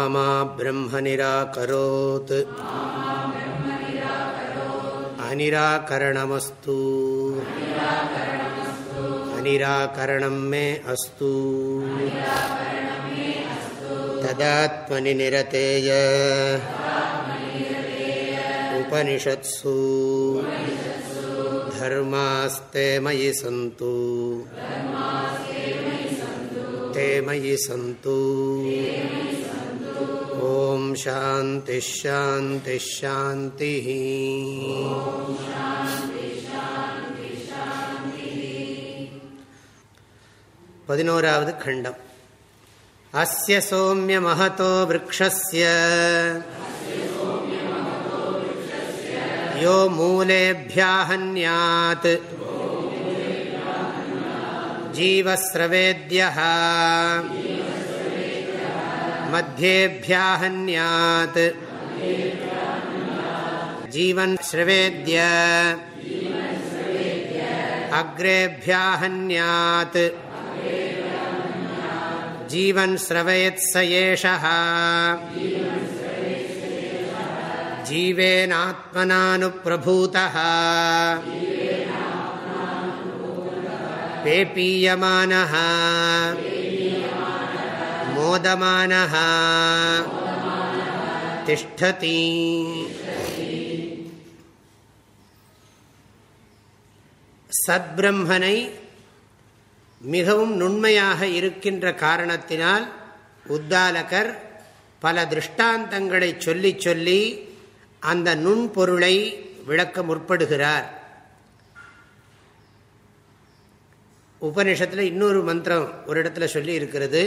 मा ब्रह्म निराकरोत् अनिराकरणमस्तु अनिराकरणं मे अस्तु तदात्मनि निरतेय उपनिषत्सु धर्मास्ते मयि सन्तु ते मयि सन्तु ॐ शान्तिश्शान्तिश्शान्तिः பதினோராவது खण्डम् अस्य सौम्यमहतो वृक्षस्य यो मूलेभ्याहन्यात् जीवस्रवेद्यः मध्येभ्याहन्यात्। जीवन् श्रवेद्य। अग्रेभ्याहन्यात्। जीवन् श्रवयत् स एषः जीवेनात्मनानुप्रभूतः। मोदमानः तिष्ठति சத்பிரம்மனை மிகவும் நுண்மையாக இருக்கின்ற காரணத்தினால் உத்தாலகர் பல திருஷ்டாந்தங்களை சொல்லி சொல்லி அந்த நுண்பொருளை விளக்க முற்படுகிறார் உபனிஷத்தில் இன்னொரு மந்திரம் ஒரு இடத்துல சொல்லி இருக்கிறது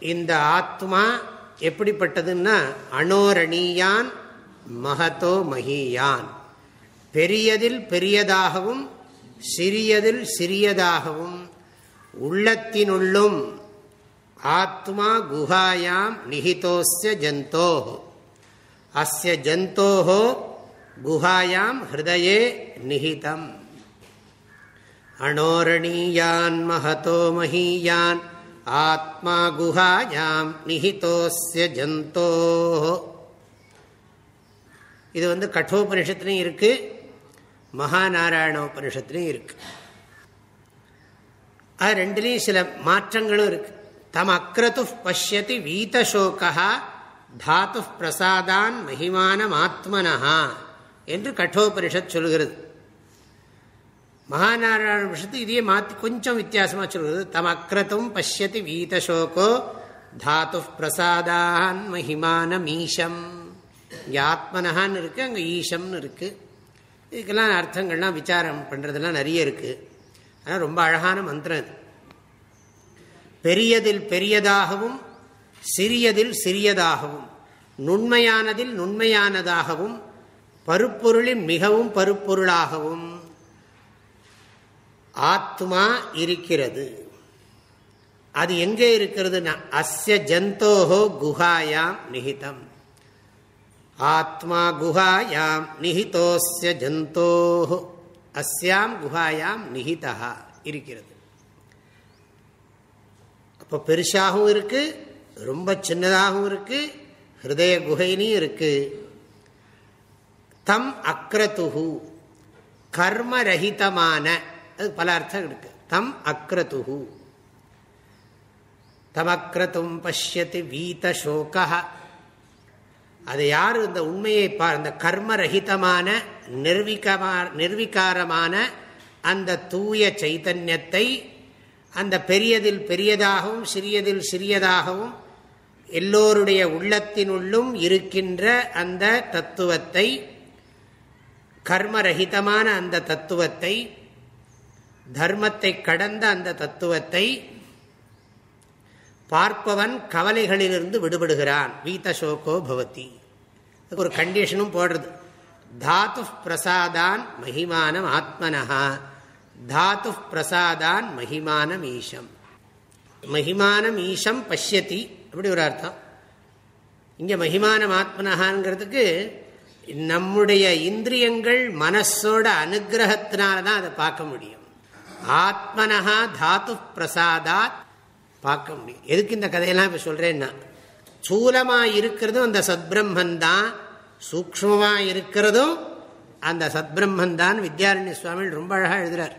இந்த ஆத்மா எப்படிப்பட்டதுன்னா அனோரணீயான் மகதோ மகியான். பெரியதில் பெரியதாகவும் சிறியதில் சிறியதாகவும் உள்ளத்தினுள்ளும் ஆத்மா குஹாயாம் நிகிதோஸ்ய ஜந்தோ அஸ்ய ஜந்தோஹோ குஹாயாம் ஹிருதயே நிஹிதம். அனோரணீயான் மகதோ மஹீயான் ஆத்மா குஹாயாம் நிஹிதோஸ்ய ஜந்தோ. இது வந்து கட்டோபனிஷத்துலையும் இருக்கு மகாநாராயண உபனிஷத்துலையும் இருக்கு. அது ரெண்டுலேயும் சில மாற்றங்களும் இருக்கு. தம் அக்ரது பசியதி வீதசோகா தாத்து பிரசாதான் மகிமானம் ஆத்மனஹா என்று கட்டோபனிஷத் சொல்கிறது. மகாநாராயண விஷயத்து இதையே மாற்றி கொஞ்சம் வித்தியாசமாக சொல்கிறது தம் அக்ரத்தும் பசியதி வீதசோகோ தாத்து பிரசாதான் மகிமானம் ஈஷம் இங்கே ஆத்மனஹான்னு இருக்குது அங்கே ஈஷம்னு இருக்குது இதுக்கெல்லாம் அர்த்தங்கள்லாம் விசாரம் பண்ணுறதெல்லாம் நிறைய இருக்குது ஆனால் ரொம்ப அழகான மந்திரம் இது. பெரியதில் பெரியதாகவும் சிறியதில் சிறியதாகவும் நுண்மையானதில் நுண்மையானதாகவும் பருப்பொருளின் மிகவும் பருப்பொருளாகவும் ஆத்மா இருக்கிறது. அது எங்கே இருக்கிறதுனா அஸ்ய ஜந்தோஹோ குஹாயாம் நிகிதம் ஆத்மா குஹாயாம் நிகிதோஸ்ய ஜந்தோ அஸ்யாம் குஹாயாம் நிகிதா இருக்கிறது. அப்போ பெருசாகவும் இருக்கு ரொம்ப சின்னதாகவும் இருக்கு ஹிருதய குகையிலையும் இருக்கு. தம் அக்ரதுகு கர்மரகிதமான அது பல அர்த்தம் இருக்கு. தம் அக்ரதுகு தமக்ரதும் பசியத்து வீத சோகா அது யார்? இந்த உண்மையை பா அந்த கர்மரகிதமான நிர்விகமா நிர்விகாரமான அந்த தூய சைத்தன்யத்தை அந்த பெரியதில் பெரியதாகவும் சிறியதில் சிறியதாகவும் எல்லோருடைய உள்ளத்தினுள்ளும் இருக்கின்ற அந்த தத்துவத்தை கர்மரகிதமான அந்த தத்துவத்தை தர்மத்தை கடந்த அந்த தத்துவத்தை பார்ப்பவன் கவலைகளிலிருந்து விடுபடுகிறான். வீத்தசோகோ பவதி. ஒரு கண்டிஷனும் போடுறது. தாத்து பிரசாதான் மகிமானம் ஆத்மனஹா. தாத்து பிரசாதான் மகிமானம் ஈஷம். மகிமானம் ஈஷம் பஷ்யதி அப்படி ஒரு அர்த்தம். இங்கே மகிமானம் ஆத்மனஹாங்கிறதுக்கு நம்முடைய இந்திரியங்கள் மனசோட அனுகிரகத்தினால தான் அதை பார்க்க முடியும். ஆத்மனா தாத்து பிரசாதாத். பார்க்க முடியும். எதுக்கு இந்த கதையெல்லாம் இப்போ சொல்கிறேன்னா சூலமாக இருக்கிறதும் அந்த சத்பிரம்மன் தான் சூக்மமாக இருக்கிறதும் அந்த சத்பிரம்மன் தான் வித்யாரண்ய சுவாமி ரொம்ப அழகாக எழுதுறார்.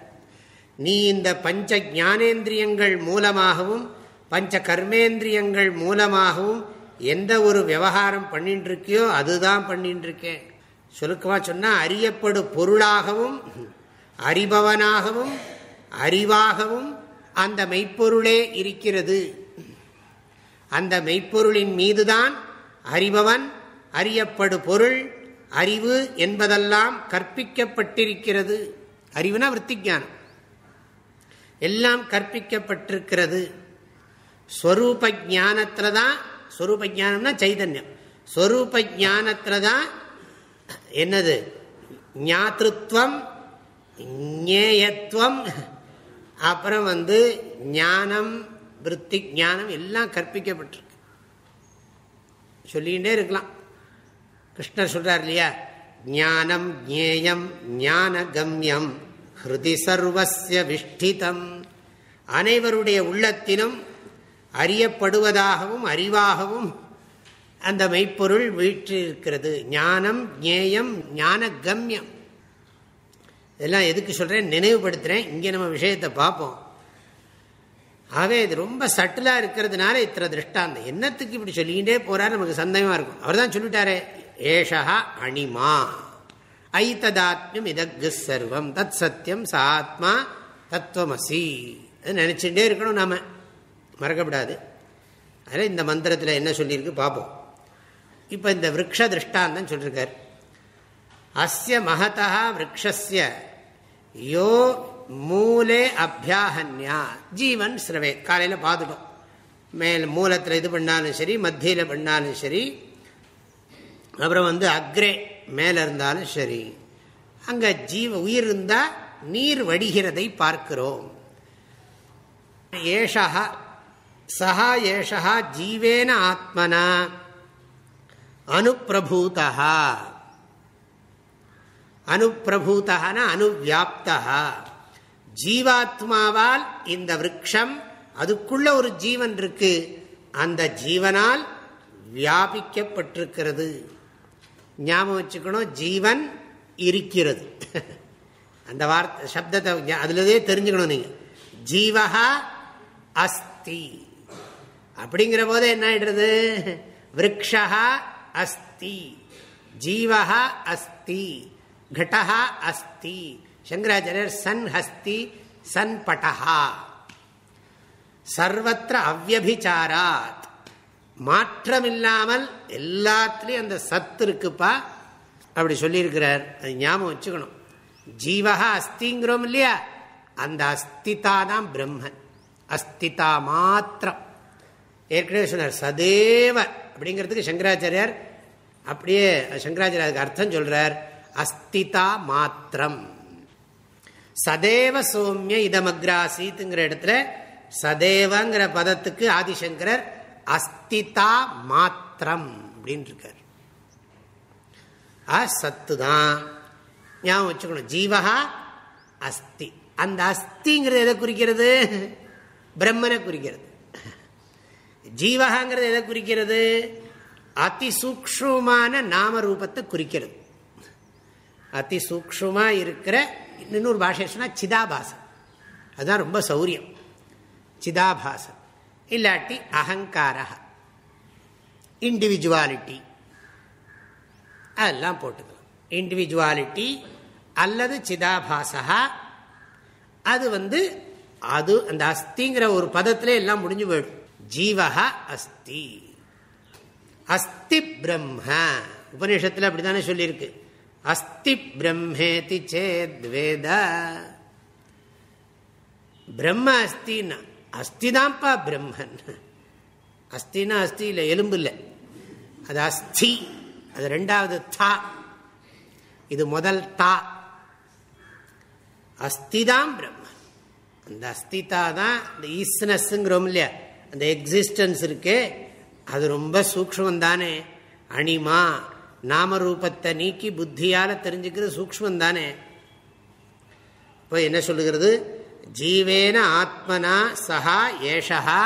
நீ இந்த பஞ்ச ஜானேந்திரியங்கள் மூலமாகவும் பஞ்ச கர்மேந்திரியங்கள் மூலமாகவும் எந்த ஒரு விவகாரம் பண்ணிட்டு இருக்கியோ அதுதான் பண்ணிட்டு இருக்கேன் சுருக்கமாக சொன்னால் அறியப்படு பொருளாகவும் அறிபவனாகவும் அறிவாகவும் அந்த மெய்ப்பொருளே இருக்கிறது. அந்த மெய்ப்பொருளின் மீதுதான் அறிபவன் அறியப்படு பொருள் அறிவு என்பதெல்லாம் கற்பிக்கப்பட்டிருக்கிறது. அறிவுனா விற்த்திஜானம். எல்லாம் கற்பிக்கப்பட்டிருக்கிறது. ஸ்வரூப ஜானத்தில் தான் ஸ்வரூப ஜானம்னா சைதன்யம். ஸ்வரூப ஜானத்தில் தான் என்னது? ஞாத்திருவம் ஞேயத்துவம் அப்புறம் வந்து ஞானம் விற்பி ஞானம் எல்லாம் கற்பிக்கப்பட்டிருக்கு. சொல்லிகிட்டே இருக்கலாம். கிருஷ்ணர் சொல்றார் இல்லையா? ஞானம் ஜேயம் ஞான கம்யம் ஹிருதி சர்வசிய விஷ்டிதம். அனைவருடைய உள்ளத்திலும் அறியப்படுவதாகவும் அறிவாகவும் அந்த மெய்ப்பொருள் வீற்றிருக்கிறது. ஞானம் ஜேயம் ஞான கம்யம் இதெல்லாம் எதுக்கு சொல்கிறேன் நினைவுபடுத்துகிறேன் இங்கே நம்ம விஷயத்தை பார்ப்போம். ஆகவே இது ரொம்ப சட்டிலாக இருக்கிறதுனால இத்தனை திருஷ்டாந்தம். என்னத்துக்கு இப்படி சொல்லிக்கிட்டே போகிறார் நமக்கு சந்தேகமாக இருக்கும். அவர் தான் சொல்லிட்டாரே. ஏஷா அணிமா. ஐத்ததாத்மியம் இதக்கு சர்வம். தத் சத்தியம் சாத்மா தத்துவமசி. அது நினச்சிட்டே இருக்கணும் நாம். மறக்கப்படாது. அதில் இந்த மந்திரத்தில் என்ன சொல்லியிருக்கு? பார்ப்போம். இப்போ இந்த விரக்ஷ திருஷ்டாந்தம் சொல்லியிருக்கார். அஸ்ய மகதா விரக்ஷஸ்ய. யோ மூலே அபியாகன்யா ஜீவன் சிரவே காலையில் பார்த்துட்டோம் மேல் மூலத்தில் இது பண்ணாலும் சரி மத்தியில் பண்ணாலும் சரி. அப்புறம் வந்து அக்ரே மேலே இருந்தாலும் சரி. அங்கே ஜீவ உயிர் இருந்தால் நீர் வடிகிறதை பார்க்கிறோம். ஏஷா சஹா ஏஷா ஜீவேன ஆத்மனா. அனுப்பிரபூதா. அனுப்பிரபூத்தகன அனுவியாப்தா ஜீவாத்மாவால் இந்த விரக்ஷம் அதுக்குள்ள ஒரு ஜீவன் இருக்கு. அந்த ஜீவனால் வியாபிக்கப்பட்டிருக்கிறது. ஞாபகம் வச்சுக்கணும் ஜீவன் இருக்கிறது. அந்த வார்த்தை சப்தத்தை அதுலதே தெரிஞ்சுக்கணும் நீங்க. ஜீவகா அஸ்தி. அப்படிங்கிற போது என்ன ஆயிடுறது? விரக்ஷா அஸ்தி. ஜீவகா அஸ்தி. घटहा अस्ति சங்கராச்சாரியர் சன் ஹஸ்தி சன் பட்டஹா சர்வத்திர அவ்வபிச்சாராத் மாற்றமில்லாமல் எல்லாத்துலேயும் அந்த சத்து இருக்குப்பா அப்படி சொல்லியிருக்கிறார் அது ஞாபகம் வச்சுக்கணும் ஜீவகா அஸ்திங்கிறோம் இல்லையா அந்த அஸ்திதா தான் பிரம்மன் அஸ்திதா மாத்திரம் ஏற்கனவே சொன்னார் சதேவ அப்படிங்கிறதுக்கு சங்கராச்சாரியார் அப்படியே சங்கராச்சாரியர் அதுக்கு அர்த்தம் சொல்றார் அஸ்திதா மாத்திரம். சதேவ சௌமிய இதமக்ராசித்துங்கிற இடத்துல சதேவங்கிற பதத்துக்கு ஆதிசங்கரர் அஸ்திதா மாத்திரம் அப்படின்னு இருக்கார் சத்து தான் ஞாபகம் வச்சுக்கணும். ஜீவகா அஸ்தி. அந்த அஸ்திங்கிறது எதை குறிக்கிறது? பிரம்மனை குறிக்கிறது. ஜீவகாங்கிறது எதை குறிக்கிறது? அதிசூக்ஷமான நாம ரூபத்தை குறிக்கிறது. அதி சூக்ஷமாக இருக்கிற இன்னொரு பாஷை சொன்னால் சிதாபாசம். அதுதான் ரொம்ப சௌரியம். சிதாபாசம். இல்லாட்டி அகங்கார இண்டிவிஜுவாலிட்டி அதெல்லாம் போட்டுக்கலாம். இண்டிவிஜுவாலிட்டி அல்லது சிதாபாசா அது வந்து அது அந்த அஸ்திங்கிற ஒரு பதத்திலே எல்லாம் முடிஞ்சு போயிடும். ஜீவகா அஸ்தி. அஸ்தி பிரம்ம உபநிஷத்தில் அப்படித்தானே சொல்லியிருக்கு. அஸ்தி பிரம்மேதி சேத்வேத பிரம்ம அஸ்தின்னா அஸ்திதான்ப்பா பிரம்மன். அஸ்தினா அஸ்தி இல்லை எலும்பு இல்லை. அது அஸ்தி அது ரெண்டாவது தா. இது முதல் தா. அஸ்திதான் பிரம்மன். அந்த அஸ்திதா தான் இந்த ஈஸ்னஸ்ங்கிறோம் இல்லையா? அந்த எக்ஸிஸ்டன்ஸ் இருக்கு அது ரொம்ப சூக்மம் தானே அணிமா நாமரூபத்தை நீக்கி புத்தியால் தெரிஞ்சுக்கிறது சூக்மம் தானே இப்போ என்ன சொல்லுகிறது? ஜீவேன ஆத்மனா சஹா ஏஷா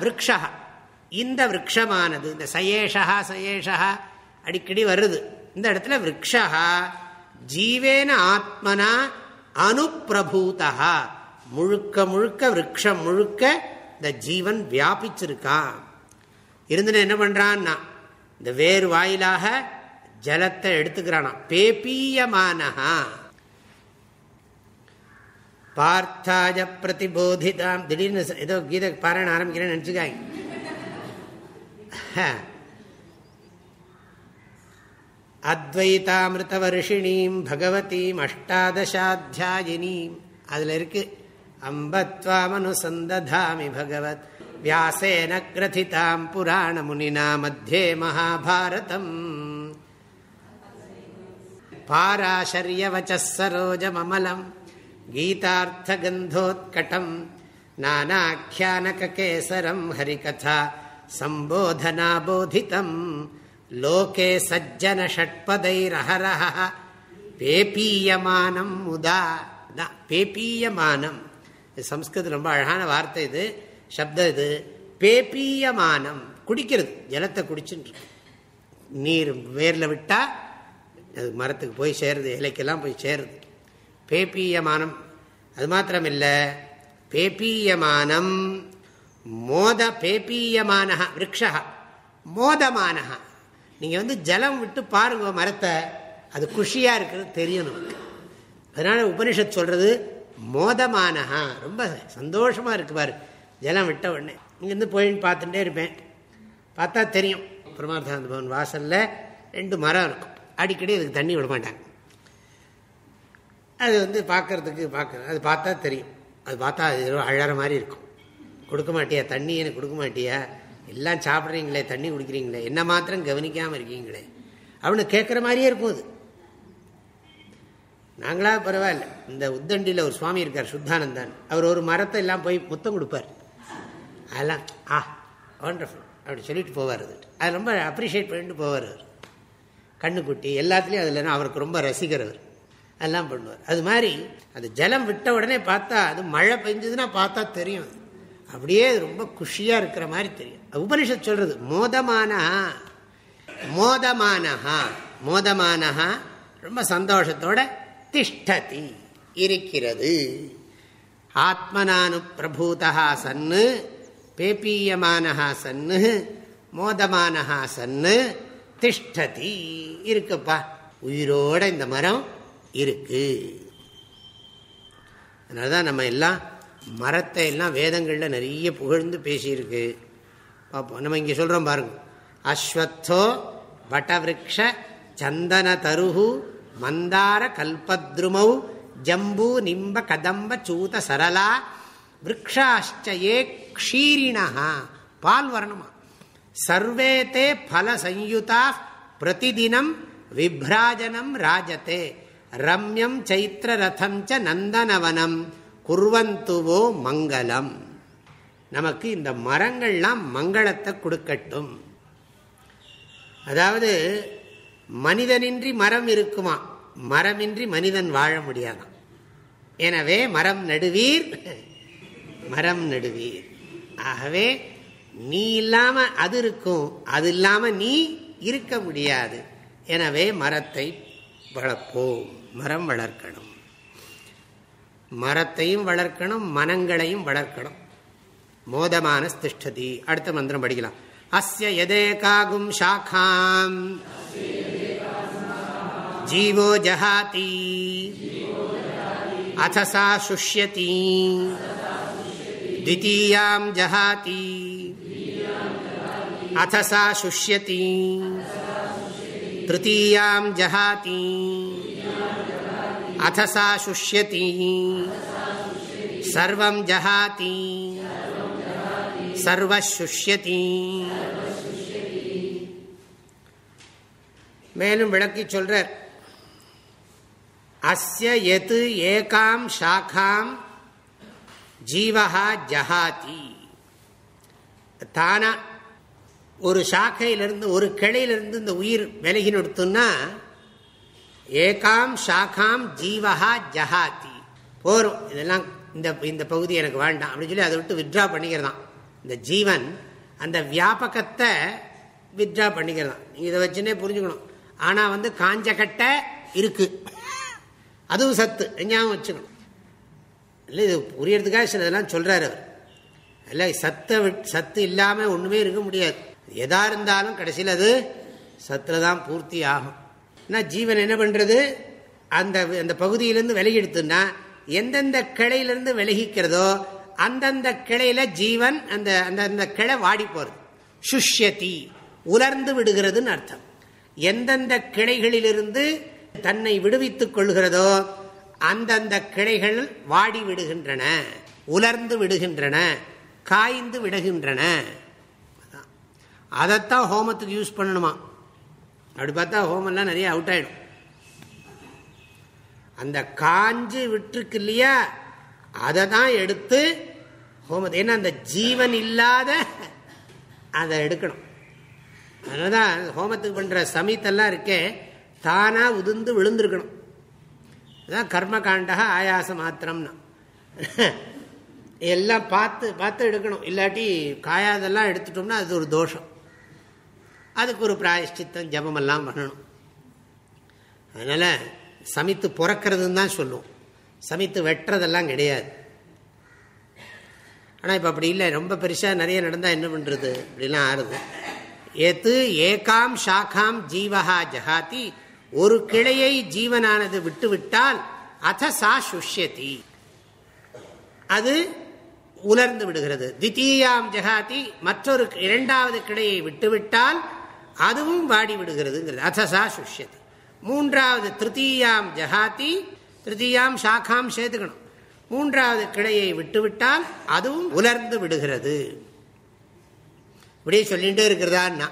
விரக்ஷா இந்த விரக்ஷமானது இந்த சயேஷா சயேஷா அடிக்கடி வருது. இந்த இடத்துல விரக்ஷா ஜீவேன ஆத்மனா அனுப்பிரபூதா முழுக்க முழுக்க விரக்ஷம் முழுக்க இந்த ஜீவன் வியாபிச்சிருக்கான். இருந்துன்னு என்ன பண்ணுறான்னா இந்த வேர் வாயிலாக ஜலத்தை எடுத்துக்கிறானா? பேபீயமானஹா. பார்த்தாஜ பிரதிபோதிதாம். திடீர்னு ஏதோ கீதை பாராயண ஆரம்பிக்கிறேன்னு நினச்சிக்காங்க அத்வைதாமிருதவர்ஷிணீம் பகவதீம் அஷ்டாதசாத்தியாயினீம். அதில் இருக்கு அம்பத்வாமனுசந்ததாமி பகவத். வியாசேன கிரதிதாம் புராண முனினா மத்தியே மகாபாரதம் பாராசரியவச்ச சரோஜமமலம் கீதார்த்தகந்தோத்கட்டம் நானாக்கியானகேசரம் ஹரிகதா சம்போதனாபோதிதம் லோகே சஜ்ஜன ஷட்பதைரஹரஹ பேப்பீயமானம் முதா பேப்பீயமானம் சம்ஸ்கிருதம் ரொம்ப அழகான வார்த்தை இது. சப்தம் இது. பேப்பீயமானம் குடிக்கிறது. ஜலத்தை குடிச்சுட்டு நீர் வேரில் விட்டால் அது மரத்துக்கு போய் சேருது இலைக்கெல்லாம் போய் சேருது பேப்பீயமானம் அது மாத்திரம் இல்லை பேப்பீயமானம் மோத பேப்பீயமான விரக்ஷா மோதமானஹா. நீங்கள் வந்து ஜலம் விட்டு பாருங்க மரத்தை. அது குஷியாக இருக்கிறது தெரியும் நமக்கு. அதனால் உபனிஷத் சொல்கிறது மோதமானஹா. ரொம்ப சந்தோஷமாக இருக்கு பாரு. ஜலம் விட்ட உடனே. இங்கேருந்து போயின்னு பார்த்துட்டே இருப்பேன். பார்த்தா தெரியும். பிரமார்த்தாந்த பவன் வாசலில் ரெண்டு மரம் இருக்கும். அடிக்கடி அதுக்கு தண்ணி விட மாட்டாங்க. அது வந்து பார்க்கறதுக்கு பார்க்க அது பார்த்தா தெரியும். அது பார்த்தா அது அழகிற மாதிரி இருக்கும். கொடுக்க மாட்டியா? தண்ணி எனக்கு கொடுக்க மாட்டியா? எல்லாம் சாப்பிட்றீங்களே தண்ணி குடிக்கிறீங்களே என்ன மாத்திரம் கவனிக்காமல் இருக்கீங்களே? அப்படின்னு கேட்குற மாதிரியே இருக்கும் அது. நாங்களா பரவாயில்ல. இந்த உத்தண்டியில் ஒரு சுவாமி இருக்கார் சுத்தானந்தான். அவர் ஒரு மரத்தை எல்லாம் போய் முத்தம் கொடுப்பார். அதெல்லாம் ஆ ஒண்டர்ஃபுல் அப்படி சொல்லிட்டு போவார். அது அது ரொம்ப அப்ரிஷியேட் பண்ணிட்டு போவார் அவர். கண்ணுக்குட்டி எல்லாத்துலேயும் அதில் அவருக்கு ரொம்ப ரசிகர் அவர். அதெல்லாம் பண்ணுவார். அது மாதிரி அந்த ஜலம் விட்ட உடனே பார்த்தா அது மழை பெஞ்சதுன்னா பார்த்தா தெரியும் அப்படியே ரொம்ப குஷியாக இருக்கிற மாதிரி தெரியும். உபனிஷத் சொல்கிறது மோதமானஹா மோதமானஹா மோதமானஹா ரொம்ப சந்தோஷத்தோட திஷ்டதி இருக்கிறது. ஆத்மனானு பிரபூதா சன்னு பேப்பீயமானஹா சன்னு மோதமானஹா சன்னு திஷ்டதி இருக்குப்பா. உயிரோட இந்த மரம் இருக்கு. அதனாலதான் நம்ம எல்லாம் மரத்தை எல்லாம் வேதங்களில் நிறைய புகழ்ந்து பேசியிருக்கு. பார்ப்போம் நம்ம இங்கே சொல்கிறோம் பாருங்க. அஸ்வத்தோ வட்டவிருக்ஷ சந்தன தருகு மந்தார கல்பத்ருமௌ ஜம்பு நிம்ப கதம்ப சூத சரலா விரக்ஷாச்சயே க்ஷீரிணா. பால் வரணுமா? சர்வே தே பல சயுதா பிரதிதினம் விப்ராஜனம் ராஜத்தே ரம்யம் சைத்திர ரதம் ச நந்தனவனம். குர்வந்துவோ மங்களம். நமக்கு இந்த மரங்கள்லாம் மங்களத்தை கொடுக்கட்டும். அதாவது மனிதனின்றி மரம் இருக்குமா? மரமின்றி மனிதன் வாழ முடியாதான் எனவே மரம் நடுவீர். மரம் நடுவீர். ஆகவே நீ இல்லாம அது இருக்கும். அது இல்லாம நீ இருக்க முடியாது. எனவே மரத்தை வளர்ப்போம். மரம் வளர்க்கணும். மரத்தையும் வளர்க்கணும் மனங்களையும் வளர்க்கணும். மோதமான திஷ்டதி அடுத்த மந்திரம் படிக்கலாம். அஸ்ய எதேகாகும் சாக்காம் ஜீவோ ஜஹாதி. அத சா சுஷ்யதி. द्वितीयां जहाति अथ सा शुष्यति तृतीयां जहाति अथ सा शुष्यति सर्वं जहाति சர்வசுஷ்யதி மேலும் விளக்கி சொல்றார் அஸ்ய எது ஏகாம் ஷாக்காம் ஜீவஹா ஜஹாதி. தானா ஒரு சாக்கையிலிருந்து ஒரு கிளையிலிருந்து இந்த உயிர் விலகி நிறுத்துன்னா ஏகாம் ஷாக்காம் ஜீவஹா ஜஹாதி. போரும். இதெல்லாம் இந்த இந்த பகுதி எனக்கு வேண்டாம். அப்படின்னு சொல்லி அதை விட்டு வித்ட்ரா பண்ணிக்கிறதான். இந்த ஜீவன் அந்த வியாபகத்தை வித்ட்ரா பண்ணிக்கிறதான். நீங்கள் இதை வச்சுன்னே புரிஞ்சுக்கணும். ஆனால் வந்து காஞ்ச கட்டை இருக்கு. அதுவும் சத்து. எஞ்சாவும் வச்சுக்கணும். இல்லை இது புரியறதுக்காக சில இதெல்லாம் சொல்கிறார் அவர். இல்லை சத்தை சத்து இல்லாமல் ஒன்றுமே இருக்க முடியாது. எதா இருந்தாலும் கடைசியில் அது சத்தில் தான் பூர்த்தி ஆகும். ஆனால் ஜீவன் என்ன பண்ணுறது அந்த அந்த பகுதியிலேருந்து விலகி எடுத்துன்னா எந்தெந்த கிளையிலேருந்து விலகிக்கிறதோ அந்தந்த கிளையில் ஜீவன் அந்த அந்தந்த கிளை வாடி போகிறது சுஷ்யதி உலர்ந்து விடுகிறதுன்னு அர்த்தம். எந்தெந்த கிளைகளிலிருந்து தன்னை விடுவித்துக் கொள்கிறதோ அந்தந்த கிளைகள் வாடி விடுகின்றன உலர்ந்து விடுகின்றன காய்ந்து விடுகின்றன. அதைத்தான் ஹோமத்துக்கு யூஸ் பண்ணணுமா? அப்படி பார்த்தா ஹோமெல்லாம் நிறைய அவுட் ஆயிடும். அந்த காஞ்சு விட்டுருக்கு இல்லையா? அதை தான் எடுத்து ஹோமத்தை. ஏன்னா அந்த ஜீவன் இல்லாத அதை எடுக்கணும். அதனாலதான் ஹோமத்துக்கு பண்ணுற சமீத்தெல்லாம் இருக்கே தானாக உதிர்ந்து விழுந்திருக்கணும். அதான் கர்மகாண்டா ஆயாச மாத்திரம்னா எல்லாம் பார்த்து பார்த்து எடுக்கணும். இல்லாட்டி காயாதெல்லாம் எடுத்துட்டோம்னா அது ஒரு தோஷம். அதுக்கு ஒரு பிராயஷ்டித்தம் ஜபமெல்லாம் பண்ணணும். அதனால் சமைத்து பிறக்கிறதுன்னு தான் சொல்லுவோம். சமைத்து வெட்டுறதெல்லாம் கிடையாது. ஆனால் இப்போ அப்படி இல்லை. ரொம்ப பெருசாக நிறைய நடந்தால் என்ன பண்ணுறது அப்படிலாம் ஆறுது. ஏத்து ஏகாம் ஷாக்காம் ஜீவஹா ஜகாத்தி ஒரு கிளையை ஜீவனானது விட்டுவிட்டால் அத சா சுஷ்யதி அது உலர்ந்து விடுகிறது. தித்தீயாம் ஜகாதி மற்றொரு இரண்டாவது கிளையை விட்டுவிட்டால் அதுவும் வாடி விடுகிறதுங்கிறது. அசசா சுஷ்யதி மூன்றாவது திருத்தீயாம் ஜகாத்தி திருத்தீயாம் சாக்காம் சேர்த்துக்கணும் மூன்றாவது கிளையை விட்டுவிட்டால் அதுவும் உலர்ந்து விடுகிறது. இப்படியே சொல்லிகிட்டே இருக்கிறதா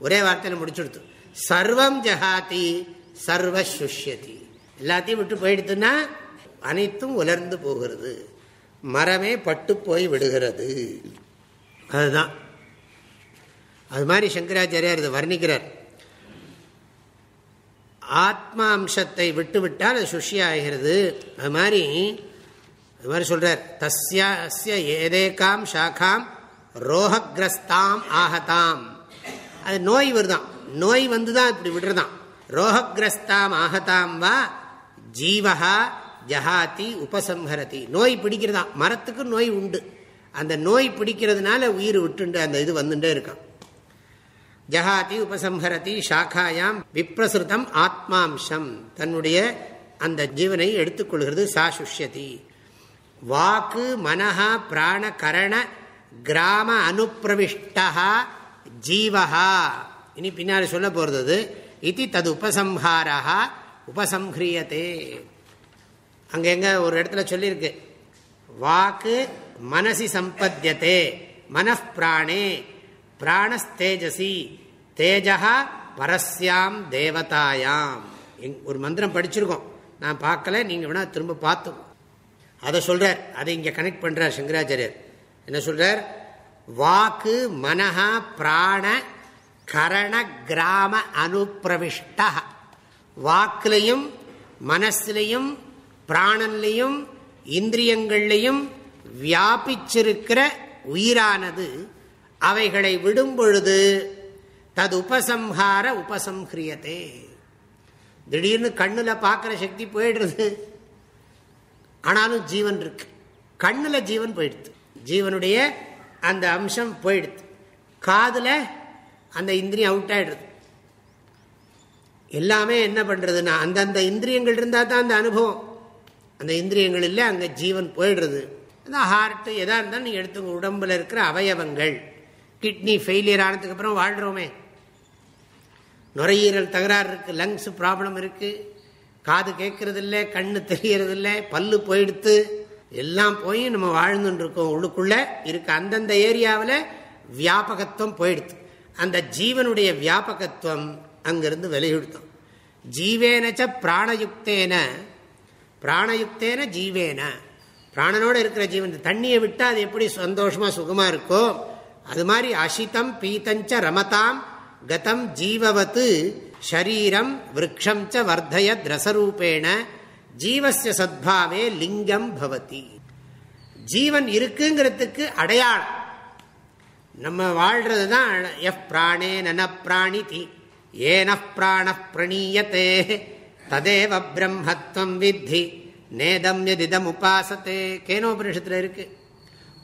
ஒரே வார்த்தையில் முடிச்சுடுத்து. சர்வம் ஜகாத்தி சர்வ சுஷ்யதி எல்லாத்தையும் விட்டு போயிடுத்துன்னா அனைத்தும் உலர்ந்து போகிறது. மரமே பட்டு போய் விடுகிறது. அதுதான். அது மாதிரி சங்கராச்சாரியார் இதை வர்ணிக்கிறார். ஆத்மா அம்சத்தை விட்டு விட்டால் அது சுஷி ஆகிறது அது மாதிரி அது மாதிரி சொல்றார். தஸ்ய ஏதேகாம் ஷாக்காம் ரோஹகிரஸ்தாம் ஆகதாம் அது நோய் வருதான். நோய் வந்து தான் இப்படி விடுறதான். ரோஹகிரஸ்தாம் ஆகதாம் வா ஜீவகா ஜஹாதி உபசம்ஹரதி. நோய் பிடிக்கிறதா? மரத்துக்கு நோய் உண்டு. அந்த நோய் பிடிக்கிறதுனால உயிர் விட்டுண்டு அந்த இது வந்துட்டே இருக்கான். ஜஹாதி உபசம்ஹரதி ஷாக்காயாம் விப்ரசுருதம் ஆத்மாம்சம் தன்னுடைய அந்த ஜீவனை எடுத்துக்கொள்கிறது சா சுஷ்யதி வாக்கு மனஹா பிராண கரண கிராம அனுப்பிரவிஷ்டா ஜீவஹா. இனி பின்னாடி சொல்ல போகிறது இது தது உபசம்ஹாரா உபசம்ஹிரியத்தே அங்கெங்க ஒரு இடத்துல சொல்லியிருக்கு. வாக்கு மனசி சம்பத்தியத்தே மனப்பிராணே பிராணஸ்தேஜசி தேஜா பரஸ்யாம் தேவதாயாம். ஒரு மந்திரம் படிச்சிருக்கோம். நான் பார்க்கல நீங்கள் வேணால் திரும்ப பார்த்தோம் அதை சொல்கிறார் அதை இங்கே கனெக்ட் பண்ணுறார் சங்கராச்சாரியர். என்ன சொல்கிறார் வாக்கு மனஹா பிராண கரண கிராம அனுப்பிரவிஷ்ட. வாக்குலையும் மனசுலையும் பிராணன்லையும் இந்திரியங்கள்லையும் வியாபிச்சிருக்கிற உயிரானது அவைகளை விடும் பொழுது தது உபசம்ஹார உபசம்ஹிரியதே. திடீர்னு கண்ணுல பார்க்கிற சக்தி போயிடுறது. ஆனாலும் ஜீவன் இருக்கு. கண்ணுல ஜீவன் போயிடுது. ஜீவனுடைய அந்த அம்சம் போயிடுது. காதுல அந்த இந்திரியம் அவுட் ஆயிடுறது. எல்லாமே என்ன பண்ணுறதுன்னா அந்தந்த இந்திரியங்கள் இருந்தால் தான் அந்த அனுபவம். அந்த இந்திரியங்கள் இல்லை அங்கே ஜீவன் போயிடுறது. அந்த ஹார்ட்டு எதாக இருந்தாலும் நீங்கள் எடுத்துங்க உடம்பில் இருக்கிற அவயவங்கள். கிட்னி ஃபெயிலியர் ஆனதுக்கப்புறம் வாழ்கிறோமே நுரையீரல் தகராறு இருக்குது லங்ஸ் ப்ராப்ளம் இருக்குது காது கேட்கறது கண்ணு தெரியறது பல்லு போயிடுத்து எல்லாம் போய் நம்ம வாழ்ந்துட்டு இருக்கோம். உள்ளுக்குள்ளே இருக்க அந்தந்த ஏரியாவில் வியாபகத்துவம் போயிடுது. அந்த ஜீவனுடைய வியாபகத்துவம் அங்கிருந்து விலகிடுத்தோம் ஜீவேனச்ச பிராணயுக்தேன. பிராணயுக்தேன ஜீவேன. பிராணனோடு இருக்கிற ஜீவன் தண்ணியை விட்டால் அது எப்படி சந்தோஷமாக சுகமாக இருக்கோ அது மாதிரி அசிதம் பீத்தஞ்ச ரமதாம் கதம் ஜீவவத்து ஷரீரம் விரக்ஷம் ச வர்தய ரசரூபேண ஜீவசிய சத்பாவே லிங்கம் பவதி. ஜீவன் இருக்குங்கிறதுக்கு அடையாளம். நம்ம வாழ்றது தான் எஃப் பிராணே நன பிராணிதி. ஏன பிராண பிரணீயத்தே. ததேவ பிரம்மத்வம் வித்தி. நேதம் எதிதம் உபாசத்தே. கேனோபனிஷத்தில் இருக்கு.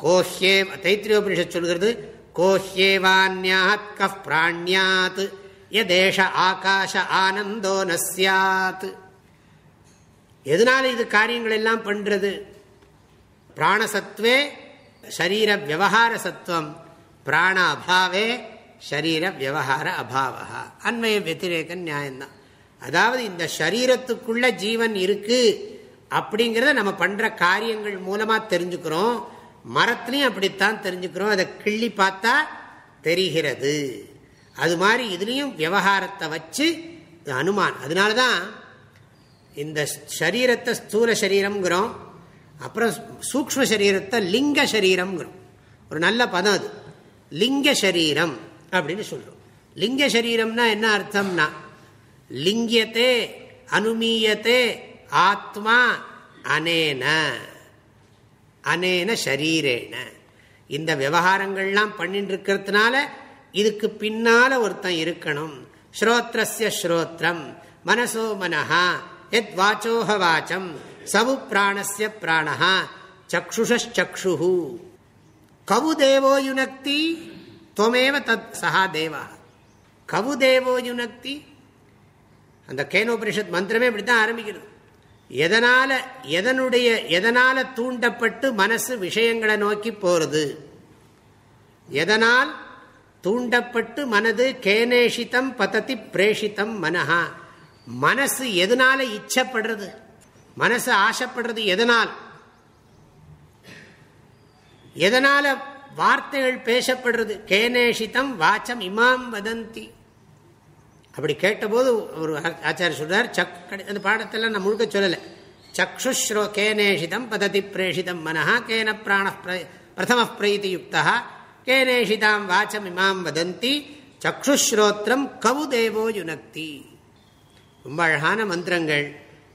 கோஹ்யே தைத்திரியோபனிஷத் சொல்கிறது கோஹ்யேவான்யாத் கஃப் பிராணியாத். எதேஷ ஆகாஷ ஆனந்தோ நஸ்யாத் எதனால இது காரியங்கள் எல்லாம் பண்ணுறது பிராணசத்வே சரீர விவகார சத்துவம் பிராண அபாவே ஷரீர விவகார அபாவா அண்மைய வத்திரேக நியாயம்தான். அதாவது இந்த சரீரத்துக்குள்ள ஜீவன் இருக்கு அப்படிங்கிறத நம்ம பண்ற காரியங்கள் மூலமா தெரிஞ்சுக்கிறோம். மரத்திலையும் அப்படித்தான் தெரிஞ்சுக்கிறோம். அதை கிள்ளி பார்த்தா தெரிகிறது. அது மாதிரி இதுலேயும் விவகாரத்தை வச்சு அனுமான். அதனாலதான் இந்த சரீரத்தை ஸ்தூல சரீரம்ங்கிறோம். அப்புறம் சூக்ம சரீரத்தை லிங்க சரீரம்ங்கிறோம். ஒரு நல்ல பதம் அது. லிங்க சரீரம் அப்படின்னு சொல்றோம். லிங்க சரீரம்னா என்ன அர்த்தம்னா லிங்கியத்தே அனுமீயத்தே ஆத்மா அனேன. அனேன ஷரீரேன இந்த விவகாரங்கள்லாம் பண்ணிட்டு இருக்கிறதுனால இதுக்கு பின்னால ஒருத்தன் இருக்கணும். ஸ்ரோத்ரஸ்ய ஸ்ரோத்ரம் மனசோ மனஹா எத் வாச்சோஹ வாச்சம் சவு பிராணஸ்ய பிராணஹா சக்ஷுஷக்ஷு கவு தேவோ யுனக்தி துவமேவ தத் சஹா தேவா. கவு தேவோ யுனக்தி அந்த கேனோபனிஷத் மந்திரமே இப்படித்தான் ஆரம்பிக்கிறது. எதனால எதனுடைய எதனால தூண்டப்பட்டு மனசு விஷயங்களை நோக்கி போறது? எதனால் தூண்டப்பட்டு மனது கேனேஷித்தம் பதத்தி பிரேஷித்தம் மனஹா. மனசு எதனால இச்சப்படுறது? மனசு ஆசைப்படுறது எதனால்? எதனால வார்த்தைகள் பேசப்படுறது? கேனேஷிதம் வாச்சம் இமாம் வதந்தி. அப்படி கேட்டபோது ஒரு ஆச்சாரிய சொல்றார் சக் அந்த பாடத்தெல்லாம் நான் முழுக்க சொல்லலை. சக்ஷுஸ்ரோ கேனேஷிதம் பததி பிரேஷிதம் மனஹா கேன பிராண பிரதம பிரீதி யுக்தா கேனேஷிதாம் வாச்சம் இமாம் வதந்தி சக்ஷுஸ்ரோத்திரம் கவு தேவோ யுனக்தி. ரொம்ப அழகான மந்திரங்கள்.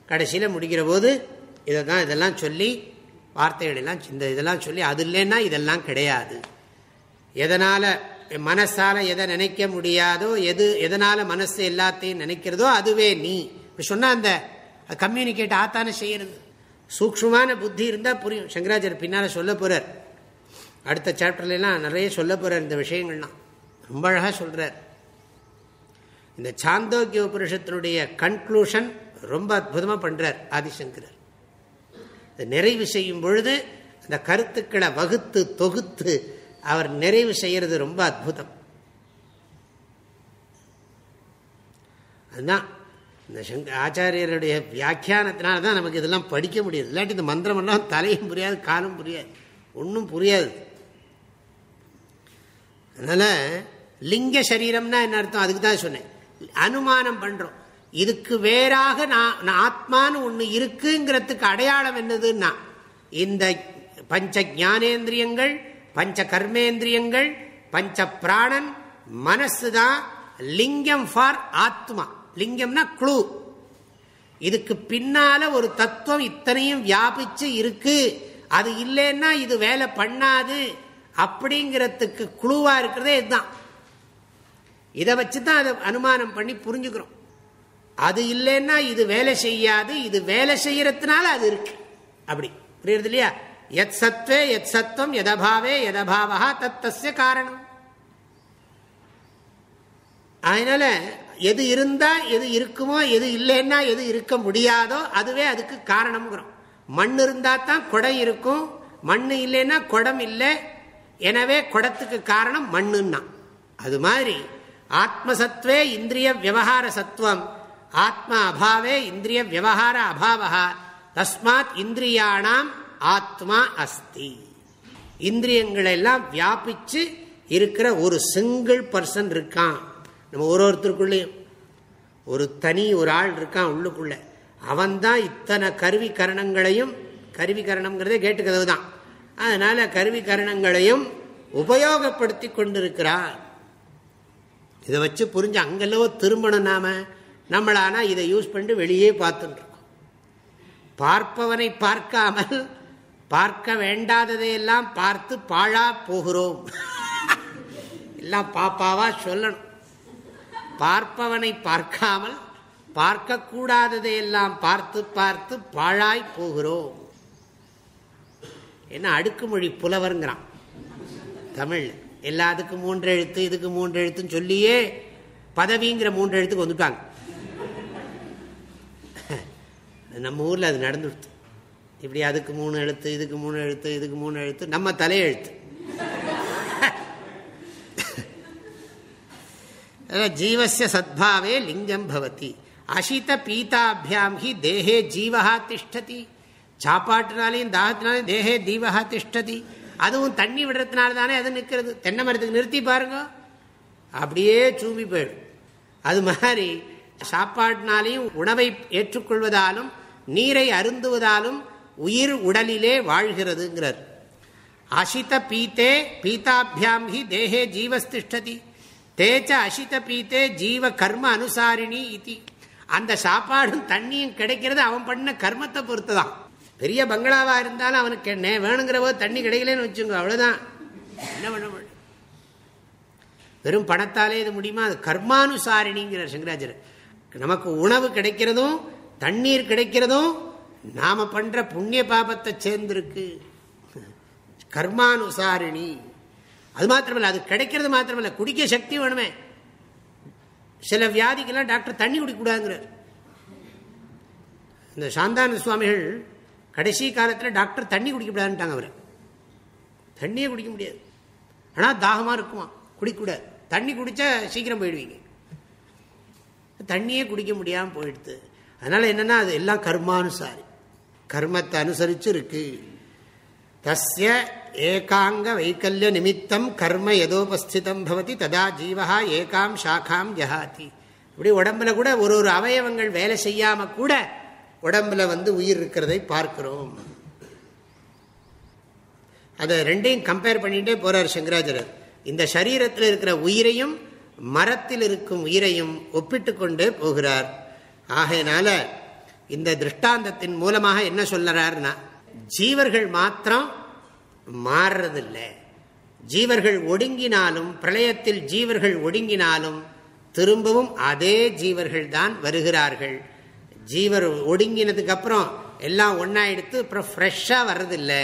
கடைசியில் முடிகிற போது இதை தான் இதெல்லாம் சொல்லி வார்த்தைகளெல்லாம் இந்த இதெல்லாம் சொல்லி அது இல்லைன்னா இதெல்லாம் கிடையாது. எதனால் மனசால் எதை நினைக்க முடியாதோ எது எதனால் மனசு எல்லாத்தையும் நினைக்கிறதோ அதுவே நீ. இப்போ சொன்னால் அந்த கம்யூனிகேட் ஆத்தான செய்கிறது சூக்மமான புத்தி இருந்தால் புரியும். சங்கராச்சாரியர் பின்னால் சொல்ல போகிறார் அடுத்த சாப்டர்லாம் நிறைய சொல்ல போகிறார் இந்த விஷயங்கள்லாம். ரொம்ப அழகாக சொல்கிறார் இந்த சாந்தோக்கிய உபனிஷத்தினுடைய கன்க்ளூஷன் ரொம்ப அற்புதமாக பண்ணுறார் ஆதிசங்கரர். நிறைவு செய்யும் பொழுது அந்த கருத்துக்களை வகுத்து தொகுத்து அவர் நிறைவு செய்யறது ரொம்ப அற்புதம். அதுதான் இந்த சங்க ஆச்சாரியருடைய வியாக்கியானத்தினால தான் நமக்கு இதெல்லாம் படிக்க முடியாது. இல்லாட்டி இந்த மந்திரமெல்லாம் தலையும் புரியாது காலும் புரியாது. ஒன்றும் புரியாது. அதனால் லிங்க சரீரம்னா என்ன அர்த்தம்? அதுக்கு தான் சொன்னேன். அனுமானம் பண்ணுறோம் இதுக்கு வேறாக நான் ஆத்மான்னு ஒன்று இருக்குங்கிறதுக்கு அடையாளம் என்னதுன்னா இந்த பஞ்ச ஜானேந்திரியங்கள் பஞ்ச கர்மேந்திரியங்கள் பஞ்ச பிராணன் மனசு தான் லிங்கம் ஃபார் ஆத்மா. லிங்கம்னா குழு. இதுக்கு பின்னால ஒரு தத்துவம் இத்தனையும் வியாபிச்சு இருக்கு. அது இல்லைன்னா இது வேலை பண்ணாது. அப்படிங்கிறதுக்கு குழுவா இருக்கிறதே இதுதான். இதை வச்சு தான் அதை அனுமானம் பண்ணி புரிஞ்சுக்கிறோம். அது இல்லைன்னா இது வேலை செய்யாது இது வேலை செய்யறதுனால அது இருக்கு. அப்படி. புரியுறது இல்லையா? எத் சத்வே எத் சத்வம் எதபாவே எதபாவா தத்தசிய காரணம். அதனால எது இருந்தா எது இருக்குமோ எது இல்லைன்னா எது இருக்க முடியாதோ அதுவே அதுக்கு காரணம்ங்கிறோம். மண் இருந்தா தான் குடம் இருக்கும். மண் இல்லைன்னா குடம் இல்லை. எனவே குடத்துக்கு காரணம் மண்ணுன்னா. அது மாதிரி ஆத்மசத்வே இந்திரிய விவகார சத்துவம் ஆத்மா அபாவே இந்திரிய விவகார அபாவா தஸ்மாத் இந்திரியானாம் ஆத்மா அஸ்தி. இந்திரியங்களை எல்லாம் வியாபிச்சு இருக்கிற ஒரு சிங்கிள் பர்சன் இருக்கான். நம்ம ஒரு ஒருத்தருக்குள்ளேயும். ஒரு தனி ஒரு ஆள் இருக்கான் உள்ளுக்குள்ள. அவன்தான் இத்தனை கருவி கரணங்களையும் கருவி கரணம்ங்கிறதே கேட்டுக்கிறது தான். அதனால கருவி கரணங்களையும் உபயோகப்படுத்தி கொண்டிருக்கிறான் இதை வச்சு புரிஞ்சு அங்கெல்லவோ திரும்பணும் நாம. நம்மளானா இதை யூஸ் பண்ணிட்டு வெளியே பார்த்துட்டு பார்ப்பவனை பார்க்காமல் பார்க்க வேண்டாததையெல்லாம் பார்த்து பாழா போகிறோம். எல்லாம் பாப்பாவா சொல்லணும். பார்ப்பவனை பார்க்காமல் பார்க்கக்கூடாததையெல்லாம் பார்த்து பார்த்து பாழாய் போகிறோம். என்ன அடுக்குமொழி புலவருங்கிறான். தமிழ். எல்லாத்துக்கும் மூன்று எழுத்து இதுக்கு மூன்று எழுத்துன்னு சொல்லியே பதவிங்கிற மூன்று எழுத்துக்கு வந்துட்டாங்க. நம்ம ஊரில் அது நடந்துடுத்து. இப்படி அதுக்கு மூணு எழுத்து இதுக்கு மூணு எழுத்து இதுக்கு மூணு எழுத்து நம்ம தலையெழுத்து. ஜீவசிய சத்பாவே லிங்கம் பவதி. அசித பீதாபியாம் ஹி தேஹே ஜீவகா திஷ்டதி. சாப்பாட்டுனாலையும் தாகத்தினாலையும் தேஹே தீவகா திஷ்டதி. அதுவும் தண்ணி விடுறதுனால தானே அது நிற்கிறது. தென்னை மரத்துக்கு நிறுத்தி பாருங்க. அப்படியே சூம்பி போயிடும். அது மாதிரி சாப்பாட்டினாலையும் உணவை ஏற்றுக்கொள்வதாலும் நீரை அருந்துவதாலும் உயிர் உடலிலே வாழ்கிறதுங்கிறார். அசித பீத்தே பீதாபியாம் ஹி தேகே ஜீவஸ்திஷ்டதி. தேச்ச அசித பீத்தே ஜீவ கர்ம அனுசாரிணி இது. அந்த சாப்பாடும் தண்ணியும் கிடைக்கிறது அவன் பண்ண கர்மத்தை பொறுத்துதான். பெரிய பங்களாவா இருந்தாலும் அவனுக்கு என்ன வேணுங்கிற போது தண்ணி கிடைக்கலன்னு வச்சுங்க அவ்வளவுதான். என்ன பண்ண முடியும்? வெறும் பணத்தாலே இது முடியுமா? அது கர்மானுசாரிணிங்கிறார் சங்கராச்சர் நமக்கு உணவு கிடைக்கிறதும் தண்ணீர் கிடைக்கிறதும் நாம பண்ற புண்ணிய பாபத்தை சேர்ந்திருக்கு. கர்மானுசாரிணி. அது மாத்திரமில்ல அது கிடைக்கிறது மாத்திரமில்ல குடிக்க சக்தி வேணுமே. சில வியாதிக்கெல்லாம் டாக்டர் தண்ணி குடிக்கூடாதுங்கிறார் இந்த சாந்தானந்த சுவாமிகள் கடைசி காலத்தில் டாக்டர் தண்ணி குடிக்கக்கூடாதுன்ட்டாங்க அவர். தண்ணியே குடிக்க முடியாது. ஆனால் தாகமாக இருக்குமா? குடிக்கூடாது. தண்ணி குடித்தா சீக்கிரம் போயிடுவீங்க. தண்ணியே குடிக்க முடியாமல் போயிடுது. அதனால் என்னென்னா அது எல்லாம் கர்மானுசாரி. கர்மத்தை அனுசரிச்சு இருக்கு தஸ்ய ஏகாங்க வைக்கல்ய நிமித்தம் கர்ம எதோபஸ்திதம் பவதி ததா ஜீவா ஏகாம் சாக்காம் ஜஹாதி இப்படி உடம்புல கூட ஒரு ஒரு அவயவங்கள் வேலை செய்யாம கூட உடம்புல வந்து உயிர் இருக்கிறதை பார்க்கிறோம். அதை ரெண்டையும் கம்பேர் பண்ணிட்டே போறார் சங்கராச்சாரர் இந்த சரீரத்தில் இருக்கிற உயிரையும் மரத்தில் இருக்கும் உயிரையும் ஒப்பிட்டு கொண்டே போகிறார். ஆகையினால இந்த திருஷ்டாந்தத்தின் மூலமாக என்ன சொல்லுறாருன்னா ஜீவர்கள் மாத்திரம் மாறுறதில்லை. ஜீவர்கள் ஒடுங்கினாலும் பிரளயத்தில் ஜீவர்கள் ஒடுங்கினாலும் திரும்பவும் அதே ஜீவர்கள் தான் வருகிறார்கள். ஜீவர் ஒடுங்கினதுக்கு அப்புறம் எல்லாம் ஒன்றா எடுத்து அப்புறம் ஃப்ரெஷ்ஷாக வர்றதில்லை.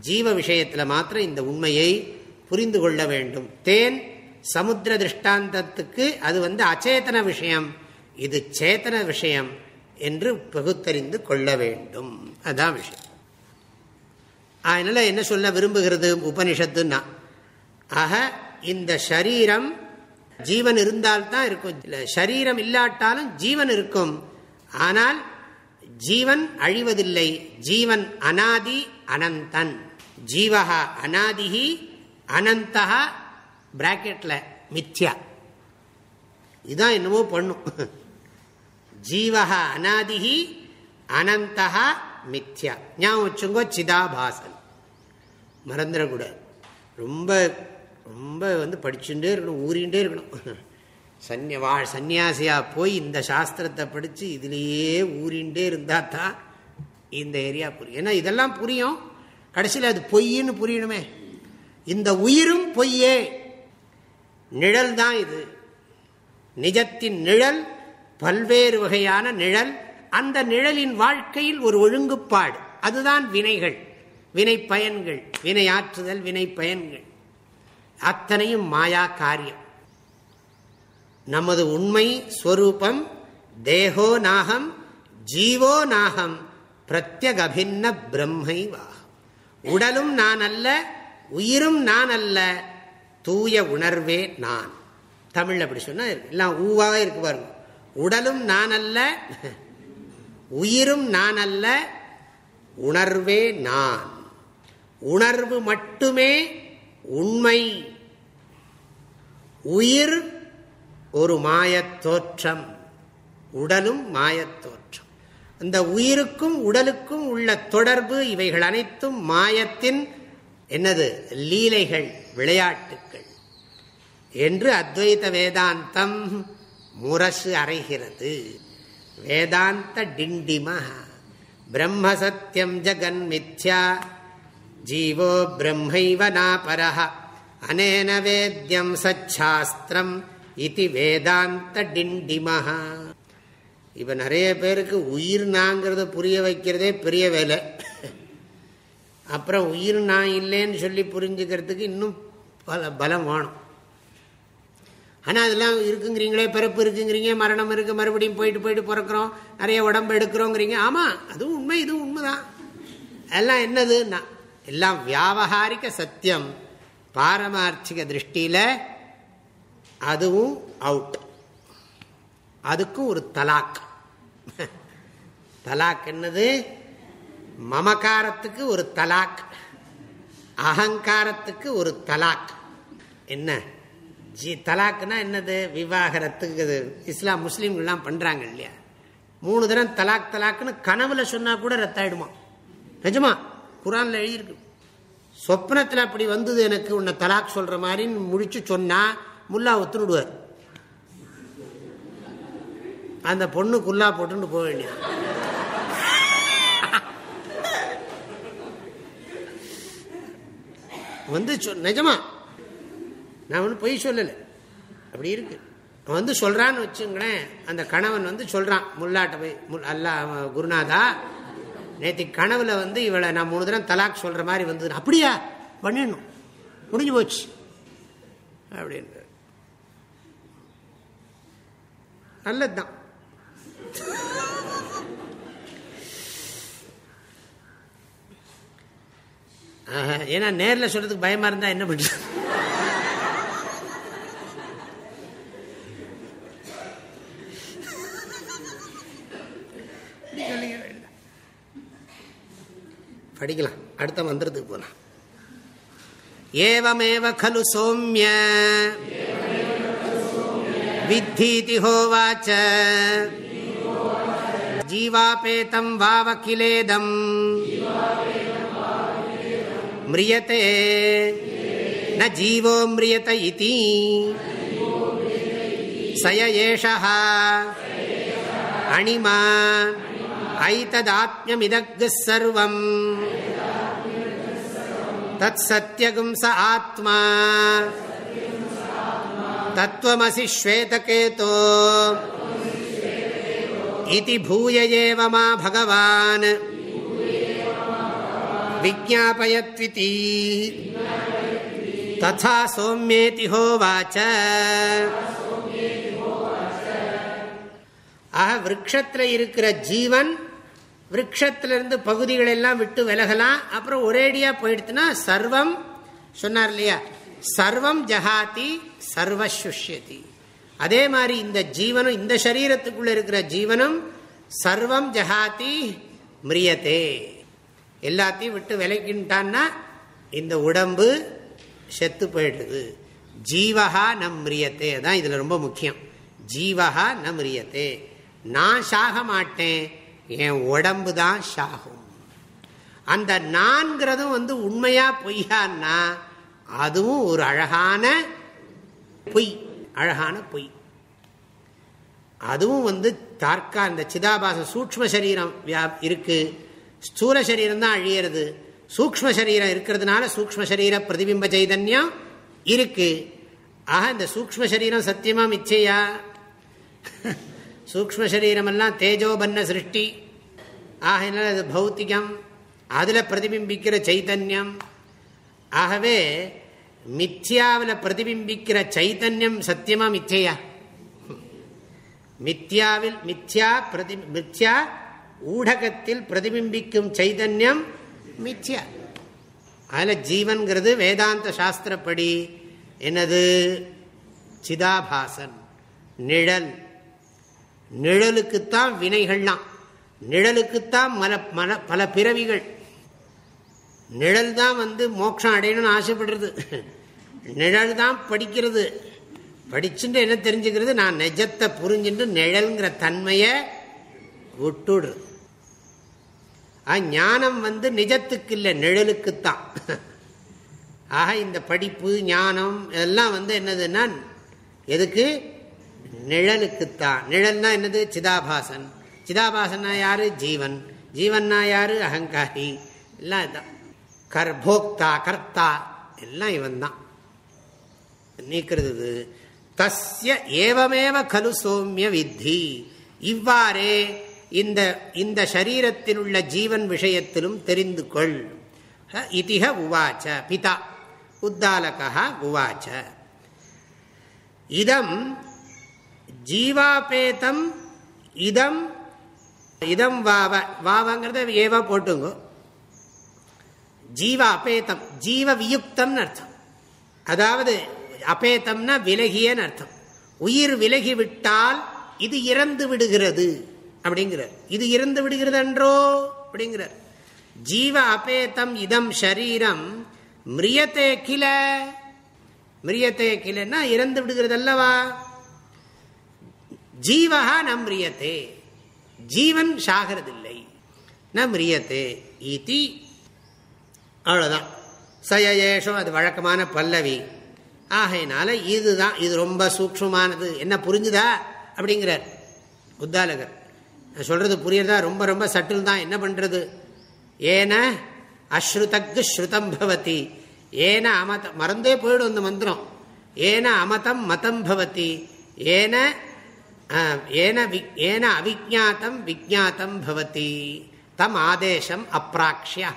ஜீவ விஷயத்தில் மாத்திரம் இந்த உண்மையை புரிந்து கொள்ள வேண்டும். தேன் சமுத்திர திருஷ்டாந்தத்துக்கு அது வந்து அச்சேதன விஷயம். இது சேத்தன விஷயம் என்று பகுத்தறிந்து கொள்ள வேண்டும். அதான் விஷயம். அதனால என்ன சொல்ல விரும்புகிறது? உபனிஷத்துன்னா ஆக இந்த சரீரம் ஜீவன் இருந்தால்தான் இருக்கும். சரீரம் இல்லாட்டாலும் ஜீவன் இருக்கும். ஆனால் ஜீவன் அழிவதில்லை. ஜீவன் அனாதி அனந்தன். ஜீவகா அனாதிகி அனந்தகா பிராக்கெட்ல மித்யா. இதுதான் என்னமோ பண்ணும். ஜீவக அநாதிகி அனந்தா மித்யா. ஞாபகம் வச்சுங்கோ சிதாபாசன். மறந்துடக்கூடாது ரொம்ப ரொம்ப வந்து படிச்சுட்டே இருக்கணும் ஊறிண்டே இருக்கணும். சன்னிய வா சன்னியாசியாக போய் இந்த சாஸ்திரத்தை படித்து இதுலேயே ஊறிண்டே இருந்தால் தான் இந்த ஏரியா புரியும். ஏன்னா இதெல்லாம் புரியும். கடைசியில் அது பொய்ன்னு புரியணுமே. இந்த உயிரும் பொய்யே. நிழல் தான் இது. நிஜத்தின் நிழல் பல்வேறு வகையான நிழல் அந்த நிழலின் வாழ்க்கையில் ஒரு ஒழுங்குப்பாடு. அதுதான் வினைகள். வினை பயன்கள் வினையாற்றுதல் வினை பயன்கள் அத்தனையும் மாயா காரியம். நமது உண்மை ஸ்வரூபம் தேகோ நாகம் ஜீவோ நாகம் பிரத்யகபின்ன பிரம்மை வாகம் உடலும் நான் அல்ல உயிரும் நான் அல்ல தூய உணர்வே நான். தமிழ் அப்படி சொன்னா எல்லாம் ஊவாக இருக்கு பாருங்க. உடலும் நான் அல்ல உயிரும் நான் அல்ல உணர்வே நான். உணர்வு மட்டுமே உண்மை. உயிர் ஒரு மாயத் தோற்றம் உடலும் மாயத் தோற்றம். அந்த உயிருக்கும் உடலுக்கும் உள்ள தொடர்பு இவைகள் அனைத்தும் மாயத்தின் என்னது? லீலைகள் விளையாட்டுக்கள். என்று அத்வைத வேதாந்தம் முரசு அறைகிறது. வேதாந்த டிண்டிம. பிரம்மசத்தியம் ஜகன் மித்யா. ஜீவோ பிரம்மைவ நாபரஹ. அனேன வேத்யம் சச்சாஸ்திரம் இது வேதாந்த டிண்டிமஹா இப்போ நிறைய பேருக்கு உயிர் நாங்கிறத புரிய வைக்கிறதே பெரிய வேலை. அப்புறம் உயிர் நான் இல்லைன்னு சொல்லி புரிஞ்சுக்கிறதுக்கு இன்னும் பல பலம் வேணும். ஆனால் அதெல்லாம் இருக்குங்கிறீங்களே பிறப்பு இருக்குங்கிறீங்க மரணம் இருக்கு மறுபடியும் போயிட்டு போயிட்டு பிறக்கிறோம் நிறைய உடம்பு எடுக்கிறோங்கிறீங்க. ஆமாம் அதுவும் உண்மை இதுவும் உண்மைதான். எல்லாம் என்னதுன்னா எல்லாம் வியாபகாரிக சத்தியம். பாரமார்த்திக திருஷ்டியில் அதுவும் அவுட் அதுக்கும் ஒரு தலாக். தலாக் என்னது? மமகாரத்துக்கு ஒரு தலாக். அகங்காரத்துக்கு ஒரு தலாக். என்ன? ஜி தலாக்குனா என்னது? விவாகரத்துக்கு இஸ்லாம் முஸ்லீம்கள்லாம் பண்ணுறாங்க இல்லையா? மூணு தரம் தலாக் தலாக்குன்னு கனவுல சொன்னால் கூட ரத்தாயிடுமா? நிஜமா? குரானில் எழுதியிருக்கு. சொப்னத்தில் அப்படி வந்தது எனக்கு உன்னை தலாக் சொல்கிற மாதிரின்னு முடிச்சு சொன்னால் முல்லா ஒத்துடுவார் அந்த பொண்ணு குல்லா போட்டுன்னு போக வேண்டிய வந்து நிஜமா? நான் ஒன்றும் பொய் சொல்லலை. அப்படி இருக்கு. அவன் வந்து சொல்றான்னு வச்சுங்களேன் அந்த கணவன் வந்து சொல்றான் முல்லாட்ட போய் அல்லா குருநாதா நேற்று கனவுல வந்து இவளை நான் மூணு தரம் தலாக் சொல்ற மாதிரி வந்தது. அப்படியா? பண்ணிடணும். முடிஞ்சு போச்சு. அப்படின்னு நல்லதுதான். ஏன்னா நேரில் சொல்றதுக்கு பயமா இருந்தா என்ன பண்ணுறது படிக்கலாம் அடுத்த மந்திரத்துக்கு போலாம் ஏவமேவ खलु சோமிய विद्धीति होवाच जीवापेतं वावकिलेदम् म्रियते न जीवो म्रियत इति स य एषः अणिमा ऐतदात्म्यमिदग्ः सर्वम् तत्सत्यगुं स आत्मा तत्त्वमसि श्वेतकेतो इति भूय एव मा भगवान् विज्ञापयत्विति तथा सौम्येति होवाच ஆக விரக்ஷத்தில் இருக்கிற ஜீவன் விரக்ஷத்திலிருந்து பகுதிகள் எல்லாம் விட்டு விலகலாம். அப்புறம் ஒரேடியா போயிடுத்துனா சர்வம் சொன்னார் இல்லையா? சர்வம் ஜஹாதி சர்வசுஷ்யதி அதே மாதிரி இந்த ஜீவனும் இந்த சரீரத்துக்குள்ள இருக்கிற ஜீவனும் சர்வம் ஜஹாதி மிரியதே. எல்லாத்தையும் விட்டு விலகின்ட்டான்னா இந்த உடம்பு செத்து போயிடுது. ஜீவகா நம் மிரியத்தே அதான் இதுல ரொம்ப முக்கியம். ஜீவகா நம் மிரியத்தே. நான் சாக மாட்டேன் என் உடம்பு தான் ஷாகும் அந்த நான்கிறதும் வந்து உண்மையா பொய்யான்னா அதுவும் ஒரு அழகான பொய் அழகான பொய். அதுவும் வந்து தார்க்கா இந்த சிதாபாச சூக்ம சரீரம் இருக்கு. ஸ்தூல சரீரம் தான் அழியிறது. சூக்ம சரீரம் இருக்கிறதுனால சூக்ம சரீர பிரதிபிம்ப சைதன்யம் இருக்கு. ஆக இந்த சூக்ம சரீரம் சத்தியமா மிச்சையா? சூக்ம சரீரமெல்லாம் தேஜோபன்ன சிருஷ்டி. ஆகினால அது பௌத்திகம். அதில் பிரதிபிம்பிக்கிற சைத்தன்யம். ஆகவே மித்யாவில் பிரதிபிம்பிக்கிற சைத்தன்யம் சத்தியமா மிச்சையா மித்யாவில் மித்யா பிரதி மித்யா ஊடகத்தில் பிரதிபிம்பிக்கும் சைதன்யம் மித்யா. அதில் ஜீவன்கிறது வேதாந்த சாஸ்திரப்படி. என்னது? சிதாபாசன் நிழல் நிழலுக்குத்தான் வினைகள்லாம். நிழலுக்குத்தான் மல மல பல பிறவிகள். நிழல் தான் வந்து மோட்சம் அடையணும்னு ஆசைப்படுறது. நிழல் தான் படிக்கிறது. படிச்சுட்டு என்ன தெரிஞ்சுக்கிறது? நான் நெஜத்தை புரிஞ்சுட்டு நிழல்ங்கிற தன்மையை விட்டுடுறது ஞானம் வந்து நிஜத்துக்கு இல்லை நிழலுக்குத்தான். ஆக இந்த படிப்பு ஞானம் இதெல்லாம் வந்து என்னதுன்னா எதுக்கு? நிழலுக்குத்தான். நிழல்னா என்னது? சிதாபாசன். சிதாபாசன்னா யாரு? ஜீவன். ஜீவன்னா யாரு? அகங்காரி. எல்லாம் இதுதான் கர்போக்தா கர்த்தா. எல்லாம் இவன் தான் நீக்கிறது தஸ்ய ஏவமேவ கலு சௌமிய வித்தி. இவ்வாறே இந்த இந்த சரீரத்தில் உள்ள ஜீவன் விஷயத்திலும் தெரிந்து கொள். இதிக உவாச்ச. பிதா. உத்தாலகா உவாச்ச. இதம் ஜீவாபேதம் இதம் இதம் வாவ வாவங்கிறத ஏவா போட்டுங்க. ஜீவ அபேதம் ஜீவ வியுக்தம்னு அர்த்தம். அதாவது அபேதம்னா விலகியன்னு அர்த்தம். உயிர் விலகிவிட்டால் இது இறந்து விடுகிறது அப்படிங்கிறார். இது இறந்து விடுகிறது என்றோ அப்படிங்கிறார். ஜீவ அபேதம் இதம் ஷரீரம் மிரியத்தே கில மிரியத்தே கிலன்னா இறந்து விடுகிறது அல்லவா ஜீவகா நம் ஜீவன் சாகிறதில்லை. நம்ரியத்தே மிரியத்தே ஈதி. அவ்வளோதான் சயேஷம் அது வழக்கமான பல்லவி. ஆகையினால இதுதான் இது ரொம்ப சூக்ஷமானது. என்ன புரிஞ்சுதா? அப்படிங்கிறார். உத்தாலகர் நான் சொல்றது புரியுறதா? ரொம்ப ரொம்ப சட்டில் தான். என்ன பண்றது? ஏன அஸ்ருதக்கு ஸ்ருதம் பவதி. ஏன அமத மறந்தே போயிடும் இந்த மந்திரம். ஏன அமதம் மதம் பவதி. ஏன ஏன ஏன அவிஜாத்தம் விஜாத்தம் பவதி. தம் ஆதேசம் அப்ராக்ஷியா.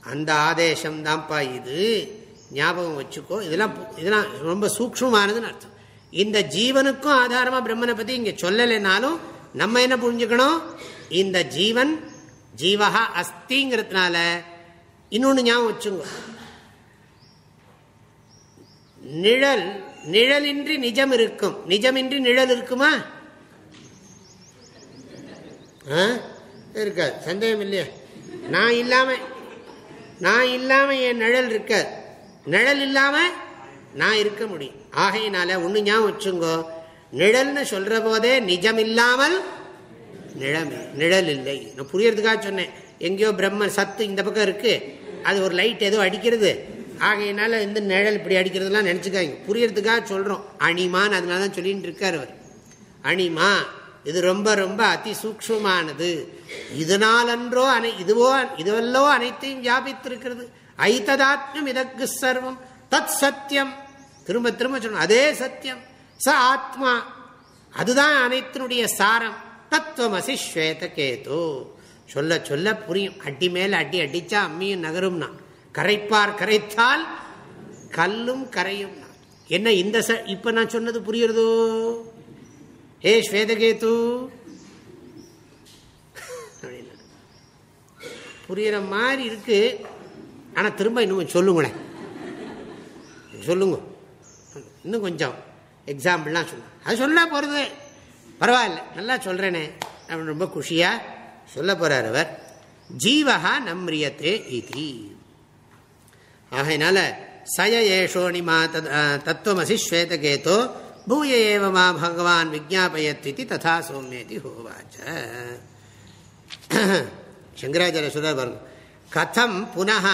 அந்த ஆதேசம் தான்ப்பா இது. ஞாபகம் வச்சுக்கோ இதெல்லாம் இதெல்லாம் ரொம்ப சூக்ஷமானதுன்னு அர்த்தம். இந்த ஜீவனுக்கும் ஆதாரமாக பிரம்மனை பற்றி இங்கே சொல்லலைனாலும் நம்ம என்ன புரிஞ்சுக்கணும்? இந்த ஜீவன் ஜீவகா அஸ்திங்கிறதுனால. இன்னொன்று ஞாபகம் வச்சுங்க. நிழல் நிழலின்றி நிஜம் இருக்கும் நிஜமின்றி நிழல் இருக்குமா? இருக்காது. சந்தேகம் இல்லையா. நான் இல்லாம நான் இல்லாம என் நிழல் இருக்காது. நிழல் இல்லாம நான் இருக்க முடியும். ஆகையினால ஒண்ணு ஞாபகம் வச்சுங்கோ. நிழல்னு சொல்ற போதே நிஜம் இல்லாமல் நிழல் நிழல் இல்லை. நான் புரியறதுக்காக சொன்னேன். எங்கேயோ பிரம்மன் சத்து இந்த பக்கம் இருக்கு. அது ஒரு லைட் ஏதோ அடிக்கிறது. ஆகையினால இந்த நிழல் இப்படி அடிக்கிறதுலாம் நினச்சிக்காங்க புரியறதுக்காக சொல்றோம். அணிமான்னு அதனால தான் சொல்லிட்டு இருக்காரு அவர். அணிமா இது ரொம்ப ரொம்ப அதி சூக்ஷமானது இதனாலன்றோ அனை இதுவோ இதுவல்லோ அனைத்தையும் வியாபித்திருக்கிறது. ஐத்ததாத்மியம் இதற்கு சர்வம். தத் சத்தியம். திரும்ப திரும்ப சொல்லணும் அதே சத்தியம். ச ஆத்மா. அதுதான் அனைத்தினுடைய சாரம். தத்துவமசி ஸ்வேத கேது சொல்ல சொல்ல புரியும். அடி மேல அடி அடிச்சா அம்மியும் நகரும்னா. கரைப்பார் கரைத்தால் கல்லும் கரையும். என்ன இந்த இப்ப நான் சொன்னது புரியுறதோ ஏ ஸ்வேதகேது! புரியுற மாதிரி இருக்கு. ஆனா திரும்ப இன்னும் சொல்லுங்களேன். சொல்லுங்க. இன்னும் கொஞ்சம் எக்ஸாம்பிள்லாம் சொல்லுங்க அது சொல்ல போறது. பரவாயில்ல நல்லா சொல்றேனே. ரொம்ப குஷியா சொல்ல போறார் அவர். ஜீவகா நம்ரியத்தே இது. ஆகையினால சய ஏஷோணிமா தத்துவமசி ஸ்வேதகேதோ பூய ஏவமா பகவான் விஜாபயத்விதி ததா சோமேதி ஹோவாச்ச. சங்கராச்சாரிய சொல்ற பாருங்க. கதம் புனः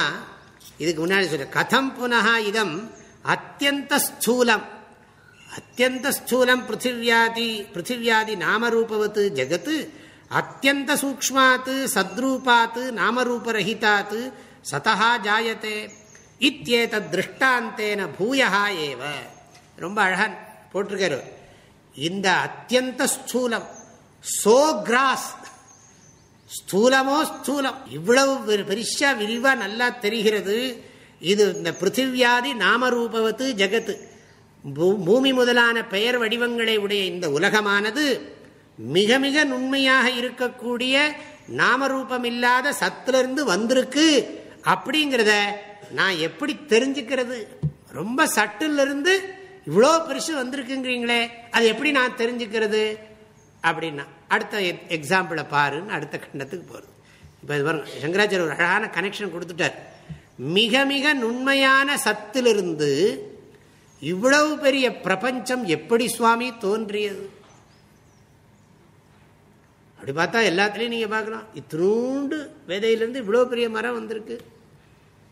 இதுக்கு முன்னாடி சொல்ற கதம் புனः இதம் அத்தியந்த ஸ்தூலம். அத்தியந்த ஸ்தூலம் பிருத்திவியாதி பிருத்திவியாதி நாமரூபவத்து ஜெகத்து அத்தியந்த சூக்மாத்து சத்ரூபாத்து நாமரூபரஹிதாத் சதா ஜாயத்தே. இத்தியேத திருஷ்டாந்தேன பூயா ஏவ. ரொம்ப அழகன் போட்டிருக்காரு. இந்த அத்தியந்த ஸ்தூலம் சோ கிராஸ் ஸ்தூலமோ ஸ்தூலம் இவ்வளவு பெரிசா விரிவா நல்லா தெரிகிறது. இது இந்த பிருத்திவியாதி நாமரூபவத்து ஜெகத்து. பூமி முதலான பெயர் வடிவங்களை உடைய இந்த உலகமானது மிக மிக நுண்மையாக இருக்கக்கூடிய நாமரூபம் இல்லாத சத்திலிருந்து வந்திருக்கு. அப்படிங்கிறத நான் எப்படி தெரிஞ்சுக்கிறது? ரொம்ப சட்டில் இருந்து இவ்வளோ பெருசு வந்திருக்குங்கிறீங்களே அது எப்படி நான் தெரிஞ்சுக்கிறது? அப்படின்னா அடுத்த எக்ஸாம்பிளை பாருன்னு அடுத்த கண்டத்துக்கு போகிறது இப்போ இது பாருங்க சங்கராச்சாரிய ஒரு அழகான கனெக்ஷன் கொடுத்துட்டார். மிக மிக நுண்மையான சத்திலிருந்து இவ்வளவு பெரிய பிரபஞ்சம் எப்படி சுவாமி தோன்றியது? அப்படி பார்த்தா எல்லாத்துலேயும் நீங்கள் பார்க்கலாம். இத்தினூண்டு விதையிலேருந்து இவ்வளோ பெரிய மரம் வந்திருக்கு.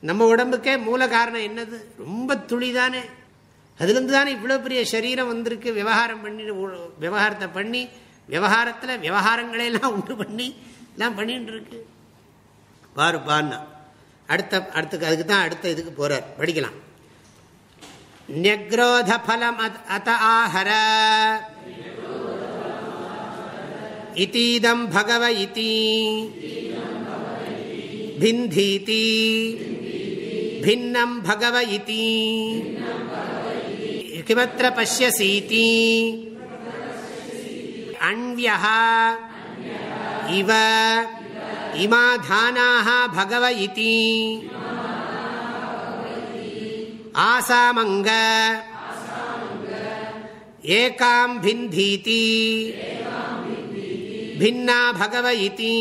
நம்ம உடம்புக்கே மூல காரணம் என்னது? ரொம்ப துளி தானே அதுலேருந்து தானே இவ்வளோ பெரிய சரீரம் வந்திருக்கு? விவகாரம் பண்ணி விவகாரத்தை பண்ணி விவகாரத்தில் விவகாரங்களையெல்லாம் உண்டு பண்ணி எல்லாம் பண்ணிட்டு இருக்கு பாரு பான்னா அடுத்த அடுத்துக்கு அதுக்கு தான் அடுத்த இதுக்கு போகிறார் படிக்கலாம். நெக்ரோத ஃபலம் அத ஆஹர. இத்தீதம் பகவ இதி பிந்தீதி. भिन्नं भगव इति। किमत्र पश्यसीति। अन्व्यः इव इमा भगव इति। आसामङ्ग एकां भिन्धीति। भिन्ना भगव इति।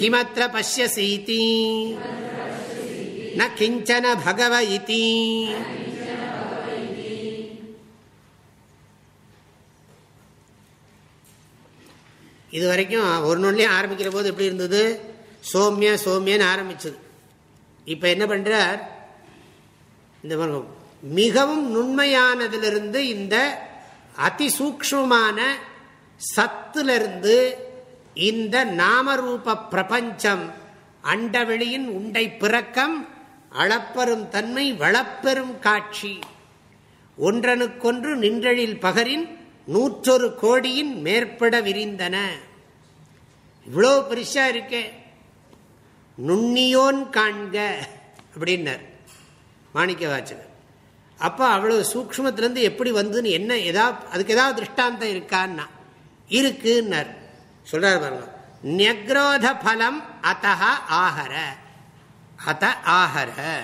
किमत्र पश्यसीति? ந கிஞ்சன பகவ இதி இது வரைக்கும் ஒரு நொல்லையும் ஆரம்பிக்கிற போது எப்படி இருந்தது? சோமிய சோமியன்னு ஆரம்பிச்சது. இப்போ என்ன பண்ணுறார் இந்த மிகவும் நுண்மையானதிலிருந்து இந்த அதிசூக்ஷமான சத்துலிருந்து இந்த நாமரூப பிரபஞ்சம் அண்டவெளியின் உண்டை பிறக்கம் அளப்பெரும் தன்மை வளப்பெரும் காட்சி. ஒன்றனுக்கொன்று நின்றழில் பகரின் நூற்றொரு கோடியின் மேற்பட விரிந்தன இவ்வளோ பெருசா இருக்கே. நுண்ணியோன் காண்க அப்படின்னார் மாணிக்க வாச்சகர் அப்போ அவ்வளோ சூக்மத்திலேருந்து எப்படி வந்ததுன்னு என்ன எதா அதுக்கு ஏதாவது திருஷ்டாந்தம் இருக்கான்னா இருக்குன்னார். சொல்றாரு பாருங்க. நெக்ரோத பலம் அத்தகா ஆகர அத ஆஹர.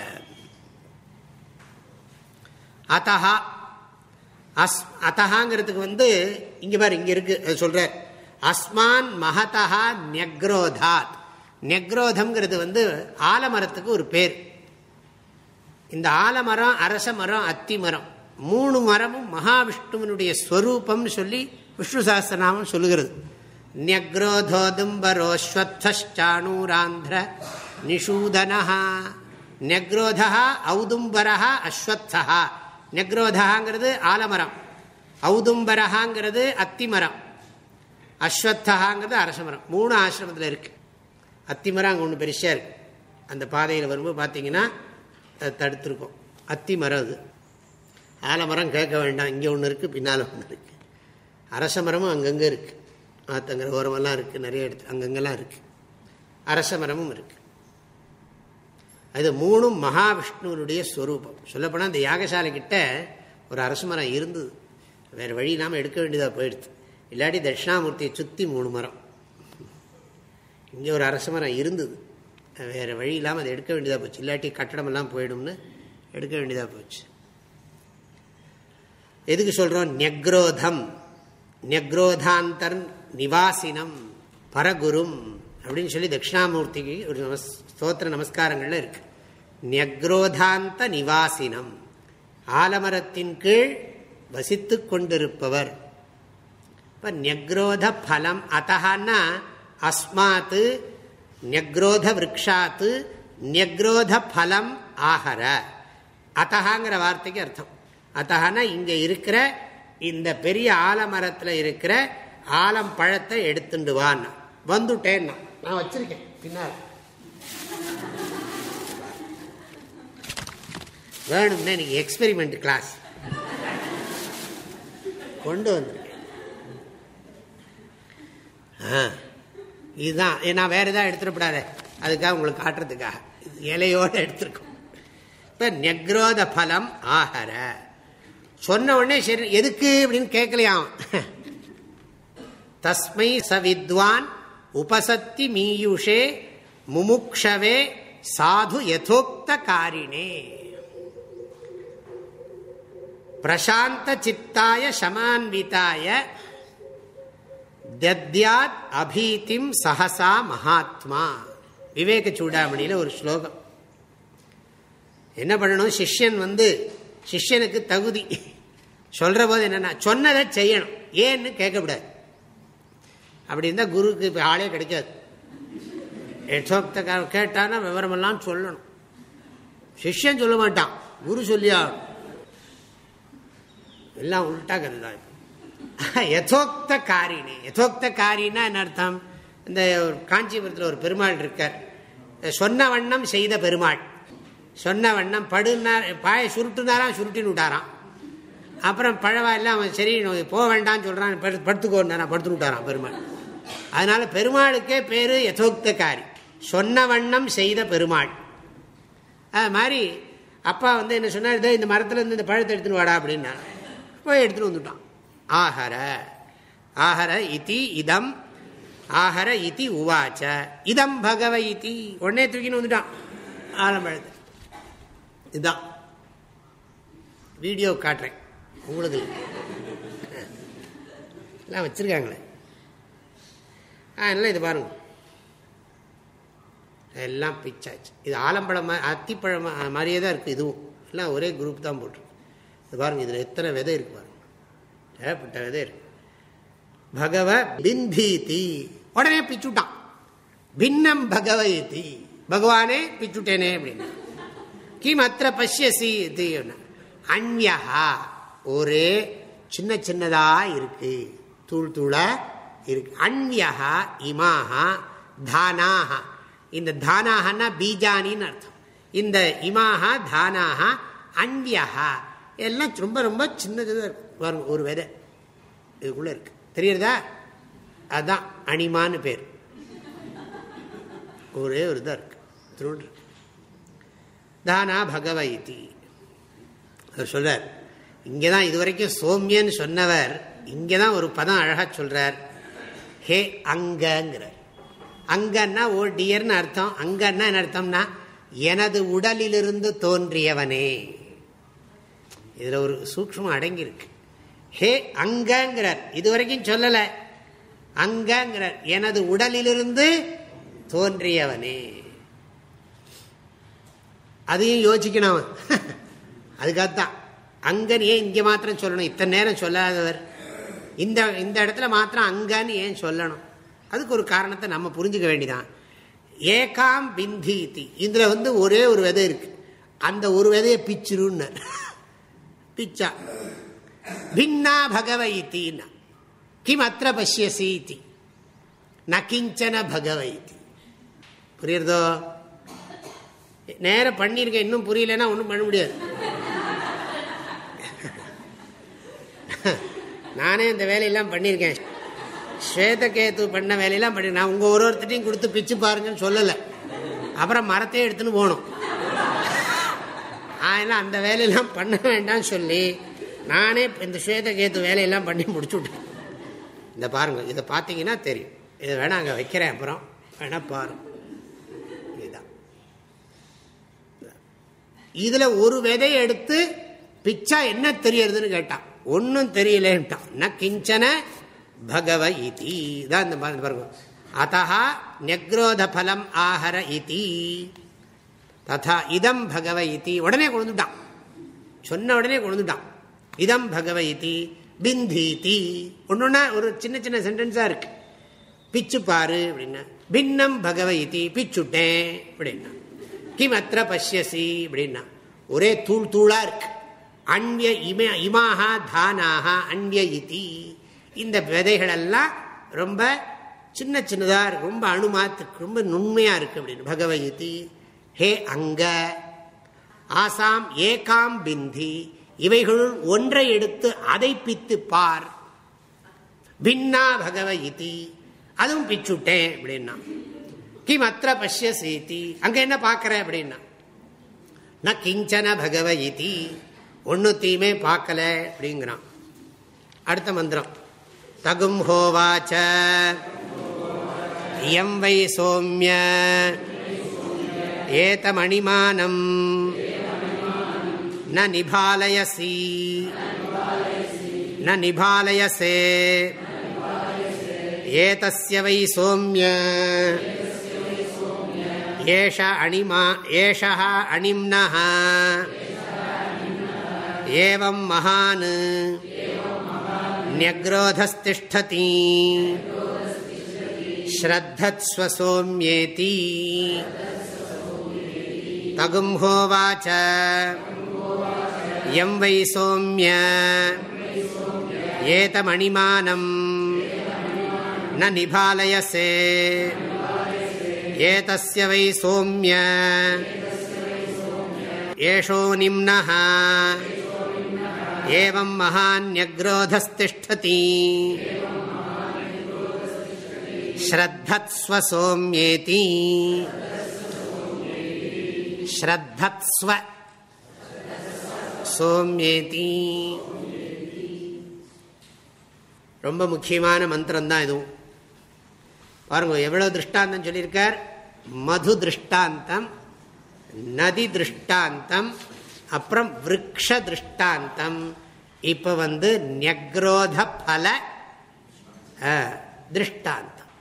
அத்தஹா அஸ் அத்தகாங்கிறதுக்கு வந்து இங்க பாரு இங்க இருக்கு சொல்ற. அஸ்மான் மகதா நெக்ரோதாத் நெக்ரோதம்ங்கிறது வந்து ஆலமரத்துக்கு ஒரு பேர். இந்த ஆலமரம் அரச மரம் அத்தி மரம். மூணு மரமும் மகாவிஷ்ணுவனுடைய ஸ்வரூபம்னு சொல்லி விஷ்ணு சாஸ்திரநாமம் சொல்லுகிறது. நெக்ரோதோதும்பரோஸ்வத்தானூராந்திர நிஷூதனா நெக்ரோதா ஔதும்பரா அஸ்வத்தா நெக்ரோதாங்கிறது ஆலமரம். ஔதும்பரஹாங்கிறது அத்திமரம். அஸ்வத்தகாங்கிறது அரசமரம். மூணு ஆசிரமத்தில் இருக்கு. அத்திமரம் அங்கே ஒன்று பெருசாக இருக்கு. அந்த பாதையில் வரும்போது பார்த்தீங்கன்னா தடுத்துருக்கோம். அத்தி மரம் அது. ஆலமரம் கேட்க வேண்டாம். இங்கே ஒன்று இருக்குது பின்னால் ஒன்று இருக்குது அரச மரமும் அங்கங்கே இருக்குது ஆத்தங்கிற ஓரமெல்லாம் இருக்குது நிறைய இடத்து அங்கங்கெல்லாம் இருக்குது அரச மரமும் இருக்குது அது மூணும் மகாவிஷ்ணுவனுடைய ஸ்வரூபம் சொல்லப்போனால் இந்த யாகசாலை கிட்ட ஒரு அரசு மரம் இருந்தது. வேறு வழி இல்லாமல் எடுக்க வேண்டியதாக போயிடுது. இல்லாட்டி தட்சிணாமூர்த்தியை சுற்றி மூணு மரம். இங்கே ஒரு அரச மரம் இருந்தது. வேறு வழி இல்லாமல் அதை எடுக்க வேண்டியதாக போச்சு. இல்லாட்டி கட்டடமெல்லாம் போயிடும்னு எடுக்க வேண்டியதாக போச்சு. எதுக்கு சொல்கிறோம் நெக்ரோதம் நெக்ரோதாந்தர் நிவாசினம். பரகுரும் அப்படின்னு சொல்லி தட்சிணாமூர்த்திக்கு ஒரு நமஸ் ஸ்தோத்திர நமஸ்காரங்கள்ல இருக்கு. நெக்ரோதாந்த நிவாசினம். ஆலமரத்தின் கீழ் வசித்து கொண்டிருப்பவர். இப்போ நெக்ரோத பலம் அத்தகான்னா அஸ்மாத்து நெக்ரோத விரக்ஷாத்து நெக்ரோத பலம் ஆகர அத்தகாங்கிற வார்த்தைக்கு அர்த்தம். அத்தகானா இங்கே இருக்கிற இந்த பெரிய ஆலமரத்தில் இருக்கிற ஆலம் பழத்தை எடுத்துண்டுவான் வந்துட்டேன்னா. நான் வச்சிருக்கேன். பின்னால். வேணும்னா இன்னைக்கு எக்ஸ்பெரிமெண்ட் கிளாஸ் கொண்டு வந்திருக்கேன் இதுதான். ஏன்னா வேற ஏதாவது எடுத்துடப்படாத அதுக்காக உங்களுக்கு காட்டுறதுக்காக. இலையோடு எடுத்திருக்கோம். இப்போ நெக்ரோத பலம் ஆகர சொன்ன உடனே சரி எதுக்கு அப்படின்னு கேட்கலையாம் தஸ்மை ச வித்வான் உபசத்தி மீயுஷே முமுக்ஷவே சாது யதோக்த காரிணே பிரசாந்த சித்தாய சமான்விதாய தத்யாத் அபீதிம் சஹசா மகாத்மா. விவேக சூடாமணியில் ஒரு ஸ்லோகம். என்ன பண்ணணும்? சிஷ்யன் வந்து சிஷ்யனுக்கு தகுதி. சொல்ற போது என்னென்னா சொன்னதை செய்யணும். ஏன்னு கேட்கக்கூடாது. அப்படி இருந்தால் குருவுக்கு இப்போ ஆளே கிடைக்காது. யசோக்த கேட்டானா விவரமெல்லாம் சொல்லணும். சிஷ்யன் சொல்ல மாட்டான். குரு சொல்லியா? எல்லாம் உள்டா கருதான் யதோக்த காரினி யதோக்த காரின்னா என்ன அர்த்தம்? இந்த காஞ்சிபுரத்தில் ஒரு பெருமாள் இருக்கார். சொன்ன வண்ணம் செய்த பெருமாள். சொன்ன வண்ணம் படுனார் பாய சுருட்டுனாராம் சுருட்டின்னு விட்டாராம். அப்புறம் பழவா எல்லாம் அவன் சரி போக வேண்டாம்னு சொல்கிறான் படுத்துக்கோன்னு படுத்துன்னு விட்டாரான் பெருமாள். அதனால பெருமாளுக்கே பேர் யதோக்தக்காரி சொன்ன வண்ணம் செய்த பெருமாள். அது மாதிரி அப்பா வந்து என்ன சொன்னார் இந்த மரத்தில் இருந்து இந்த பழத்தை எடுத்துன்னு வாடா அப்படின்னா போய் எடுத்துன்னு வந்துட்டான். ஆஹர ஆஹர இத்தி இதம் ஆஹர இத்தி உவாச்ச இதம் பகவ இத்தி உடனே தூக்கின்னு வந்துட்டான். ஆலம்பழத்தை. இதுதான் வீடியோ காட்டுறேன். உங்களுக்கு. எல்லாம் வச்சுருக்காங்களே. அதனால இது பாருங்கள் எல்லாம் பிச்சாச்சு. இது ஆலம்பழம் அத்திப்பழம் மாதிரியே தான் இருக்குது இதுவும். எல்லாம் ஒரே குரூப் தான் போட்டிருக்கு. இது பாருங்க இதில் எத்தனை விதை இருக்கு பாருங்க. ஏகப்பட்ட விதை இருக்கு. பகவ பின்பீதி உடனே பிச்சுட்டான். பின்னம் பகவதி பகவானே பிச்சுட்டேனே அப்படின்னா. கிம் அத்த பசியசி அந்யா ஒரே சின்ன சின்னதா இருக்கு. தூள் தூளா இருக்கு. அந்யா இமாக தானாக. இந்த தானாகனா பீஜானின்னு அர்த்தம். இந்த இமாகா தானாகா அன்யா எல்லாம் ரொம்ப ரொம்ப சின்னதாக வரும் ஒரு விதை. இதுக்குள்ள இருக்கு. தெரியுறதா? அதுதான் அனிமான்னு பேர். ஒரே ஒரு இதாக இருக்கு. திருவண்ணு தானா பகவதி. அவர் சொல்றார் இங்கே தான் இதுவரைக்கும் சோமியன்னு சொன்னவர் இங்கே தான் ஒரு பதம் அழகாக சொல்றார். ஹே அங்கங்கிறார். அங்கன்னா ஓ டியர்னு அர்த்தம். அங்கன்னா என்ன அர்த்தம்னா எனது உடலிலிருந்து தோன்றியவனே. இதுல ஒரு சூக்ஷம் அடங்கியிருக்கு. ஹே அங்கங்கிறார். இதுவரைக்கும் சொல்லல. அங்கங்கிறார். எனது உடலிலிருந்து தோன்றியவனே. அதையும் யோசிக்கணும் அதுக்காகத்தான். அங்கன்னு ஏன் இங்க மாத்திரம் சொல்லணும்? இத்தனை நேரம் சொல்லாதவர். இந்த இந்த இடத்துல மாத்திரம் அங்கன்னு ஏன் சொல்லணும்? அதுக்கு ஒரு காரணத்தை நம்ம புரிஞ்சுக்க வேண்டிதான். ஏகாம் பிந்தீதி இதுல வந்து ஒரே ஒரு விதை இருக்கு. அந்த ஒரு விதையை பிச்சிருன்னு. பிச்சா. பின்னா பகவதினா. கிம் அத்த பசியசி நகிஞ்சன பகவதி புரியுறதோ? நேரம் பண்ணிருக்க இன்னும் புரியலன்னா ஒன்றும் பண்ண முடியாது. நானே இந்த வேலையெல்லாம் பண்ணியிருக்கேன் ஸ்வேதகேது பண்ண வேலையெல்லாம் பண்ணி நான் உங்கள் ஒரு ஒருத்தட்டையும் கொடுத்து பிச்சு பாருங்கன்னு சொல்லலை. அப்புறம் மரத்தையே எடுத்துன்னு போகணும். அதெல்லாம் அந்த வேலையெல்லாம் பண்ண வேண்டாம்னு சொல்லி நானே இந்த ஸ்வேதகேது வேலையெல்லாம் பண்ணி முடிச்சு விட்டேன். இந்த பாருங்க இதை பார்த்தீங்கன்னா தெரியும். இதை வேணா அங்கே வைக்கிறேன் அப்புறம். வேணா பாருங்கள் இதுல இதில் ஒரு விதையை எடுத்து பிச்சா என்ன தெரியறதுன்னு கேட்டான். ஒன்றும் தெரியலேன்ட்டான். ந கிஞ்சன பகவ இதி தான் இந்த பாருங்க அத்தா நெக்ரோத பலம் ஆஹர இதி ததா இதம் பகவ இதி உடனே கொழுந்துட்டான் சொன்ன உடனே கொழுந்துட்டான் இதம் பகவ இதி பிந்தீதி ஒன்றுனா ஒரு சின்ன சின்ன சென்டென்ஸாக இருக்கு. பிச்சு பாரு அப்படின்னா பின்னம் பகவ இதி பிச்சுட்டேன் அப்படின்னா. கிம் அத்த பசியசி அப்படின்னா. ஒரே தூள் தூளாக இருக்கு. அன்ய இம இமாகா தானாக அன்ய இதி. இந்த விதைகளெல்லாம் ரொம்ப சின்ன சின்னதாக இருக்கு. ரொம்ப அணுமாத்துக்கு ரொம்ப நுண்மையாக இருக்கு அப்படின்னு. பகவதி ஹே அங்க ஆசாம் ஏகாம் பிந்தி இவைகளுள் ஒன்றை எடுத்து அதை பித்து பார். பின்னா பகவதி அதுவும் பிச்சுட்டேன் அப்படின்னா. கிம் அத்த பஷ்ய சீதி அங்க என்ன பார்க்கற அப்படின்னா. ந கிஞ்சன பகவதி ஒன்னுத்தையுமே பார்க்கல அப்படிங்கிறான். அடுத்த மந்திரம். தகும் ஹோவாச்ச. இயம் வை சோமிய. ஏதமணிமானம். ந நிபாலயசி. ந நிபாலயசே. ஏதஸ்ய வை சோமிய. ஏஷ அணிமா ஏஷா அணிம்னः ஏவம் மகான். न्यग्रोधस्तिष्ठति। श्रद्धत्स्वसोम्येति। तगुंहोवाच यं वै सोम्य। एतमणिमानम् न निभालयसे। एतस्य वै सोम्य। एषो एवं महान्यग्रोधस्तिष्ठति श्रद्धत्स्वसोम्येति श्रद्धत्स्व சோம்யேதி ரொம்ப முக்கியமான மந்திரம் தான் இதுவும் பாருங்க எவ்வளோ திருஷ்டாந்தம் சொல்லியிருக்கார் மது திருஷ்டாந்தம் நதி திருஷ்டாந்தம் அப்புறம் விரக்ஷ திருஷ்டாந்தம் இப்போ வந்து நெக்ரோத பல திருஷ்டாந்தம்.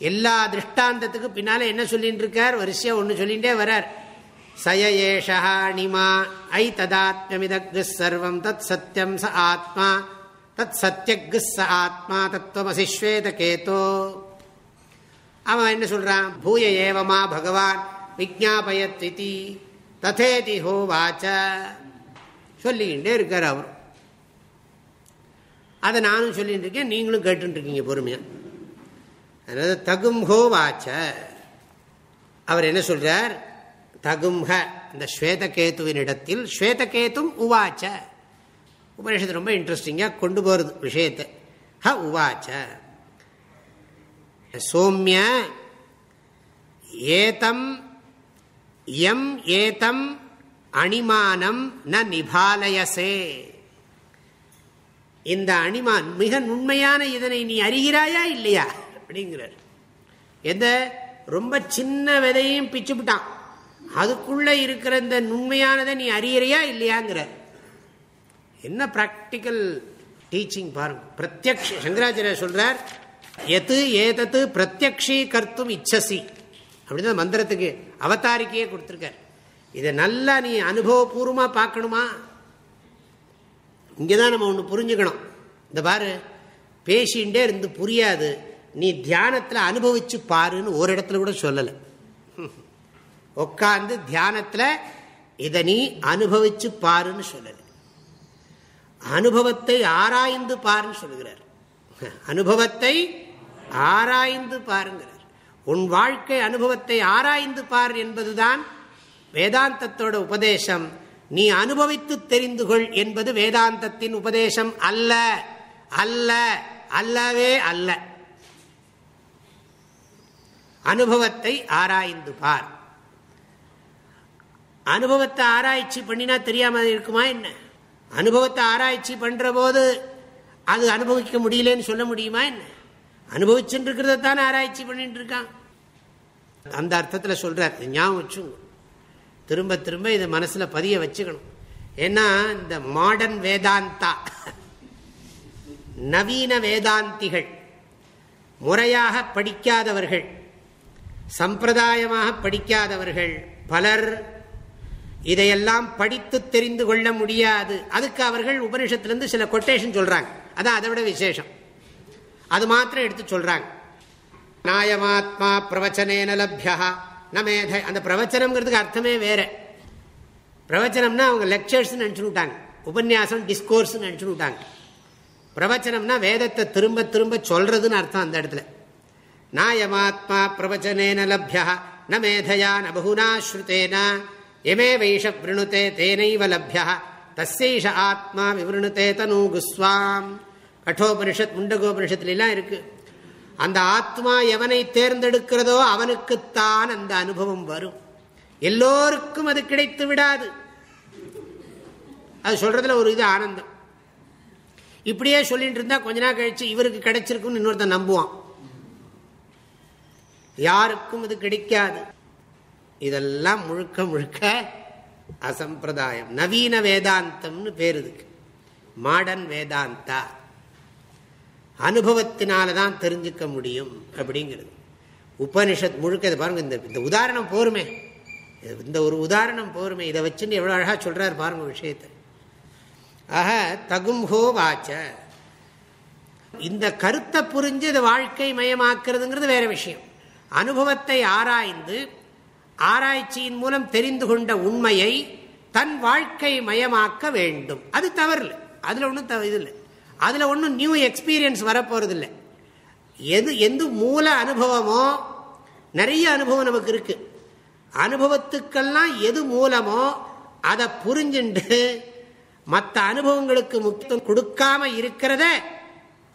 எல்லா திருஷ்டாந்தத்துக்கு பின்னால் என்ன சொல்லிட்டு இருக்கார் வரிசையாக ஒன்று சொல்லிகிட்டே வரார். சய ஏஷா அணிமா ஐ ததாத்மியமிதகு சர்வம் தத் சத்தியம் ச ஆத்மா தத் சத்தியகு ச ஆத்மா தத்துவமசிஸ்வேத கேதோ. அவன் என்ன சொல்கிறான் பூய ஏவமா பகவான் விஜாபயத்விதி ததேதி ஹோவாச்ச. சொல்லிக்கிட்டே இருக்கார் அவர். அதை நானும் சொல்லிகிட்டு இருக்கேன் நீங்களும் கேட்டுருக்கீங்க பொறுமையாக அதாவது தகும் ஹோவாச்ச. அவர் என்ன சொல்கிறார் தகும்ஹ இந்த ஸ்வேதகேத்துவின் இடத்தில் ஸ்வேதகேத்தும் உவாச்ச. உபனிஷத்து ரொம்ப இன்ட்ரெஸ்டிங்காக கொண்டு போகிறது விஷயத்தை. ஹ உவாச்ச. சோமிய ஏதம் எம் ஏதம் அணிமானம் ந நிபாலயசே. இந்த அணிமான் மிக நுண்மையான இதனை நீ அறிகிறாயா இல்லையா? அப்படிங்கிறார். எந்த? ரொம்ப சின்ன விதையும் பிச்சு அதுக்குள்ள இருக்கிற இந்த நுண்மையானதை நீ அறியறியா இல்லையாங்கிற என்ன பிராக்டிக்கல் டீச்சிங் பாருங்க. பிரத்யக்ஷ சங்கராச்சாரிய சொல்றார் எது ஏதத்து பிரத்யக்ஷீ கர்த்தும் இச்சசி. அப்படிதான் மந்திரத்துக்கு அவதாரிக்கையே கொடுத்துருக்கார். இதை நல்லா நீ அனுபவபூர்வமாக பார்க்கணுமா? இங்கே தான் நம்ம ஒன்று புரிஞ்சுக்கணும். இந்த பாரு பேசிகிட்டே இருந்து புரியாது. நீ தியானத்தில் அனுபவிச்சு பாருன்னு ஒரு இடத்துல கூட சொல்லலை. உட்காந்து தியானத்தில் இதை நீ அனுபவிச்சு பாருன்னு சொல்லலை. அனுபவத்தை ஆராய்ந்து பாருன்னு சொல்லுகிறார். அனுபவத்தை ஆராய்ந்து பாருங்கிறார். உன் வாழ்க்கை அனுபவத்தை ஆராய்ந்து பார் என்பதுதான் வேதாந்தத்தோட உபதேசம். நீ அனுபவித்து தெரிந்து கொள் என்பது வேதாந்தத்தின் உபதேசம் அல்ல. அல்ல அல்லவே அல்ல. அனுபவத்தை ஆராய்ந்து பார். அனுபவத்தை ஆராய்ச்சி பண்ணினா தெரியாம இருக்குமா என்ன? அனுபவத்தை ஆராய்ச்சி பண்ற போது அது அனுபவிக்க முடியலன்னு சொல்ல முடியுமா என்ன? அனுபவிச்சுட்டு இருக்கிறத தானே ஆராய்ச்சி பண்ணிட்டு இருக்கான் அந்த அர்த்தத்தில் சொல்றார் ஞாபகம் வச்சுங்க திரும்ப திரும்ப இதை மனசில் பதிய வச்சுக்கணும். ஏன்னா இந்த மாடர்ன் வேதாந்தா நவீன வேதாந்திகள் முறையாக படிக்காதவர்கள் சம்பிரதாயமாக படிக்காதவர்கள் பலர் இதையெல்லாம் படித்து தெரிந்து கொள்ள முடியாது. அதுக்கு அவர்கள் உபனிஷத்துலேருந்து சில கொட்டேஷன் சொல்கிறாங்க அதான் அதை விட விசேஷம். அது மாத்திரம் எடுத்து சொல்கிறாங்க நாயமாத்மா பிரவச்சனேன லப்யா நமேத அந்த பிரவச்சனம்ங்கிறதுக்கு அர்த்தமே வேற. பிரவச்சனம்னா அவங்க லெக்சர்ஸ் நினச்சுட்டாங்க உபன்யாசம் டிஸ்கோர்ஸ் நினச்சுட்டாங்க பிரவச்சனம்னா வேதத்தை திரும்ப திரும்ப சொல்றதுன்னு அர்த்தம் அந்த இடத்துல. நாயமாத்மா பிரவச்சனேன லப்யா ந மேதையா நபகுனா ஸ்ருதேனா. எமே வைஷ விருணுதே தேனைவ லப்யா தஸ்யைஷ ஆத்மா விவருணுதே தனு குஸ்வாம். கட்டோபனிஷத் முண்டகோபனிஷத்துலாம் இருக்கு. அந்த ஆத்மா எவனை தேர்ந்தெடுக்கிறதோ அவனுக்குத்தான் அந்த அனுபவம் வரும். எல்லோருக்கும் அது கிடைத்து விடாது. அது சொல்றதுல ஒரு இது ஆனந்தம். இப்படியே சொல்லிட்டு இருந்தா கொஞ்ச நாள் கழிச்சு இவருக்கு கிடைச்சிருக்குன்னு இன்னொருத்தன் நம்புவான். யாருக்கும் அது கிடைக்காது. இதெல்லாம் முழுக்க முழுக்க அசம்பிரதாயம். நவீன வேதாந்தம்னு பேருதுக்கு மாடர்ன் வேதாந்தா. அனுபவத்தினால தான் தெரிஞ்சுக்க முடியும் அப்படிங்கிறது. உபனிஷத் முழுக்க இதை பாருங்க இந்த இந்த உதாரணம் போருமே. இந்த ஒரு உதாரணம் போருமே. இதை வச்சுன்னு எவ்வளோ அழகாக சொல்கிறார் பாருங்க விஷயத்தை. ஆக தகும் ஹோ வாச்ச. இந்த கருத்தை புரிஞ்சு இதை வாழ்க்கை மயமாக்குறதுங்கிறது வேற விஷயம். அனுபவத்தை ஆராய்ந்து ஆராய்ச்சியின் மூலம் தெரிந்து கொண்ட உண்மையை தன் வாழ்க்கை மயமாக்க வேண்டும். அது தவறு அதில் ஒன்றும் இது இல்லை. அதில் ஒன்றும் நியூ எக்ஸ்பீரியன்ஸ் வரப்போறது இல்லை எது எந்த மூல அனுபவமோ நிறைய அனுபவம் நமக்கு இருக்கு. அனுபவத்துக்கெல்லாம் எது மூலமோ அதை புரிஞ்சுண்டு மற்ற அனுபவங்களுக்கு முக்கியம் கொடுக்காம இருக்கிறத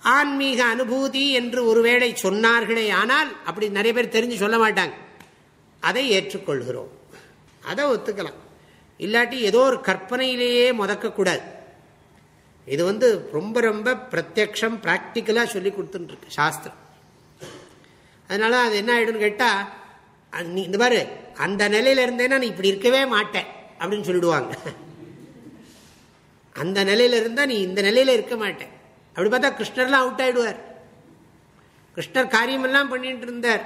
ஆன்மீக அனுபூதி என்று ஒருவேளை சொன்னார்களே ஆனால் அப்படி நிறைய பேர் தெரிஞ்சு சொல்ல மாட்டாங்க. அதை ஏற்றுக்கொள்கிறோம். அதை ஒத்துக்கலாம். இல்லாட்டி ஏதோ ஒரு கற்பனையிலேயே முதக்கக்கூடாது. இது வந்து ரொம்ப ரொம்ப பிரத்யக்ஷம் ப்ராக்டிக்கலாக சொல்லி கொடுத்துட்டுருக்கு சாஸ்திரம். அதனால அது என்ன ஆகிடும்னு கேட்டால் நீ இந்த மாதிரி அந்த நிலையில இருந்தேன்னா நீ இப்படி இருக்கவே மாட்டேன் அப்படின்னு சொல்லிடுவாங்க. அந்த நிலையில இருந்தால் நீ இந்த நிலையில இருக்க மாட்டேன் அப்படி பார்த்தா கிருஷ்ணர்லாம் அவுட் ஆகிடுவார் கிருஷ்ணர் காரியமெல்லாம் பண்ணிட்டு இருந்தார்.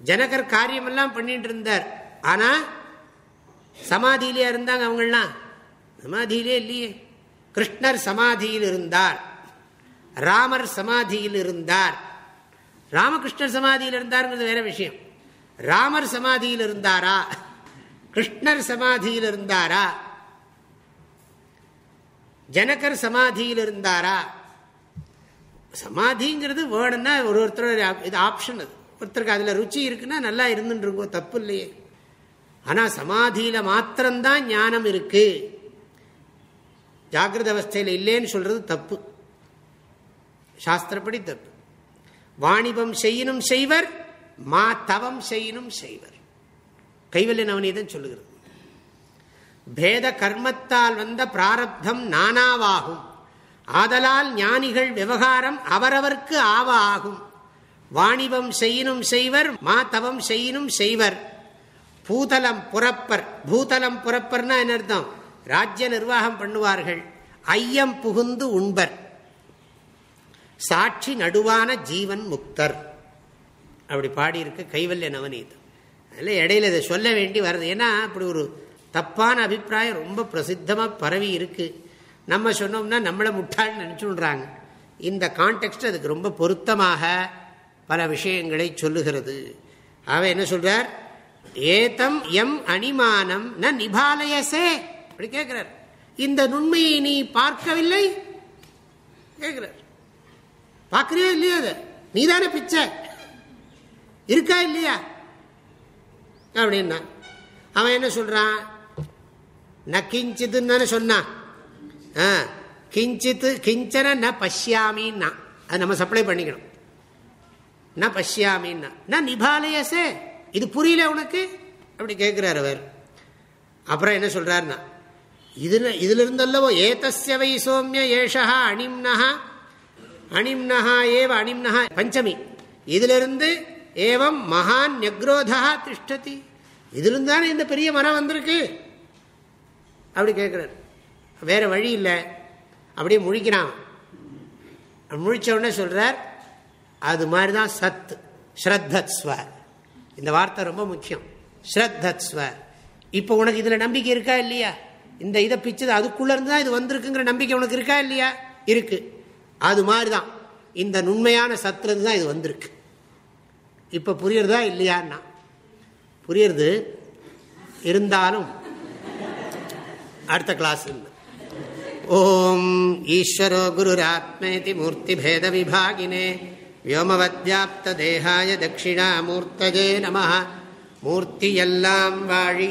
ஜனகர் காரியமெல்லாம் பண்ணிட்டு இருந்தார். ஆனால் சமாதியிலேயே இருந்தாங்க அவங்களாம் சமாதியிலே இல்லையே. கிருஷ்ணர் சமாதியில் இருந்தார் ராமர் சமாதியில் இருந்தார் ராமகிருஷ்ணர் சமாதியில் இருந்தாருங்கிறது வேற விஷயம். ராமர் சமாதியில் இருந்தாரா கிருஷ்ணர் சமாதியில் இருந்தாரா ஜனகர் சமாதியில் இருந்தாரா சமாதிங்கிறது வேணும்னா ஒரு ஒருத்தர் இது ஆப்ஷன் அது. ஒருத்தருக்கு அதில் ருச்சி இருக்குன்னா நல்லா இருந்துருங்கோ தப்பு இல்லையே. ஆனால் சமாதியில் மாத்திரம்தான் ஞானம் இருக்குது ஜாகிரத அவஸ்தையில் இல்லைன்னு சொல்றது தப்பு. சாஸ்திரப்படி தப்பு. வாணிபம் செய்யணும் செய்வர் மா தவம் செய்யணும் செய்வர். கைவல்ய நவநீதன் சொல்லுகிறது. பேத கர்மத்தால் வந்த பிராரப்தம் நானாவாகும். ஆதலால் ஞானிகள் விவகாரம் அவரவர்க்கு ஆவ ஆகும் வாணிபம் செய்யணும் செய்வர் மா தவம் செய்யணும் செய்வர். பூதலம் புறப்பர் பூதலம் புறப்பர்னா என்ன அர்த்தம்? ராஜ்ய நிர்வாகம் பண்ணுவார்கள். ஐயம் புகுந்து உண்பர். சாட்சி நடுவான ஜீவன் முக்தர். அப்படி பாடியிருக்கு கைவல்ய நவநீதம். அதில் இடையில இதை சொல்ல வேண்டி வருது ஏன்னா அப்படி ஒரு தப்பான அபிப்பிராயம் ரொம்ப பிரசித்தமாக பரவி இருக்கு. நம்ம சொன்னோம்னா நம்மளை முட்டாள்னு நினச்சுடுறாங்க. இந்த கான்டெக்ட் அதுக்கு ரொம்ப பொருத்தமாக பல விஷயங்களை சொல்லுகிறது. அவ என்ன சொல்றார்? ஏதம் எம் அனிமானம் ந நிபாலயசே. அப்படி கேட்கிறார் இந்த நுண்மையை நீ பார்க்கவில்லை? கேட்கிறார் பார்க்கறியா இல்லையா அது? நீதானே பிச்சை. இருக்கா இல்லையா? அப்படின்னா அவன் என்ன சொல்றான்? ந கிஞ்சித்துன்னு சொன்னான். கிஞ்சித்து கிஞ்சன ந பஷ்யாமின்னா. அது நம்ம சப்ளை பண்ணிக்கணும். ந பஷ்யாமின்னா. நான் நிபாலயசே இது புரியல உனக்கு? அப்படி கேட்கிறார் அவர். அப்புறம் என்ன சொல்றாருன்னா இதுல இதுல இருந்தல்லவோ ஏதஸ்ய வை சோமிய ஏஷா அணிம்னஹா அணிம்னஹா ஏவ அணிம்னஹா பஞ்சமி இதிலிருந்து ஏவம் மகான் நெக்ரோதா திஷ்டதி இதிலிருந்து தானே இந்த பெரிய மரம் வந்திருக்கு? அப்படி கேட்கிறார் வேற வழி இல்லை. அப்படியே முழிக்கிறான். முழிச்ச உடனே சொல்றார் அது மாதிரி தான் சத் ஸ்ரத்தத்ஸ்வ இந்த வார்த்தை ரொம்ப முக்கியம். ஸ்ரத்தத்ஸ்வ இப்போ உனக்கு இதில் நம்பிக்கை இருக்கா இல்லையா? இந்த இதை பிச்சது அதுக்குள்ளேருந்து தான் இது வந்திருக்குங்கிற நம்பிக்கை உனக்கு இருக்கா இல்லையா? இருக்கு. அது மாதிரி தான் இந்த நுண்மையான சத்துலேருந்து தான் இது வந்திருக்கு. இப்போ புரியுறதா இல்லையான்னா? புரியுறது இருந்தாலும் அடுத்த கிளாஸ் ஓம் ஈஸ்வரோ குருராத்மேதி மூர்த்தி பேத விபாகினே வியோமவத்யாப்தேகாய தட்சிணாமூர்த்தஜே நம மூர்த்தியெல்லாம் வாழி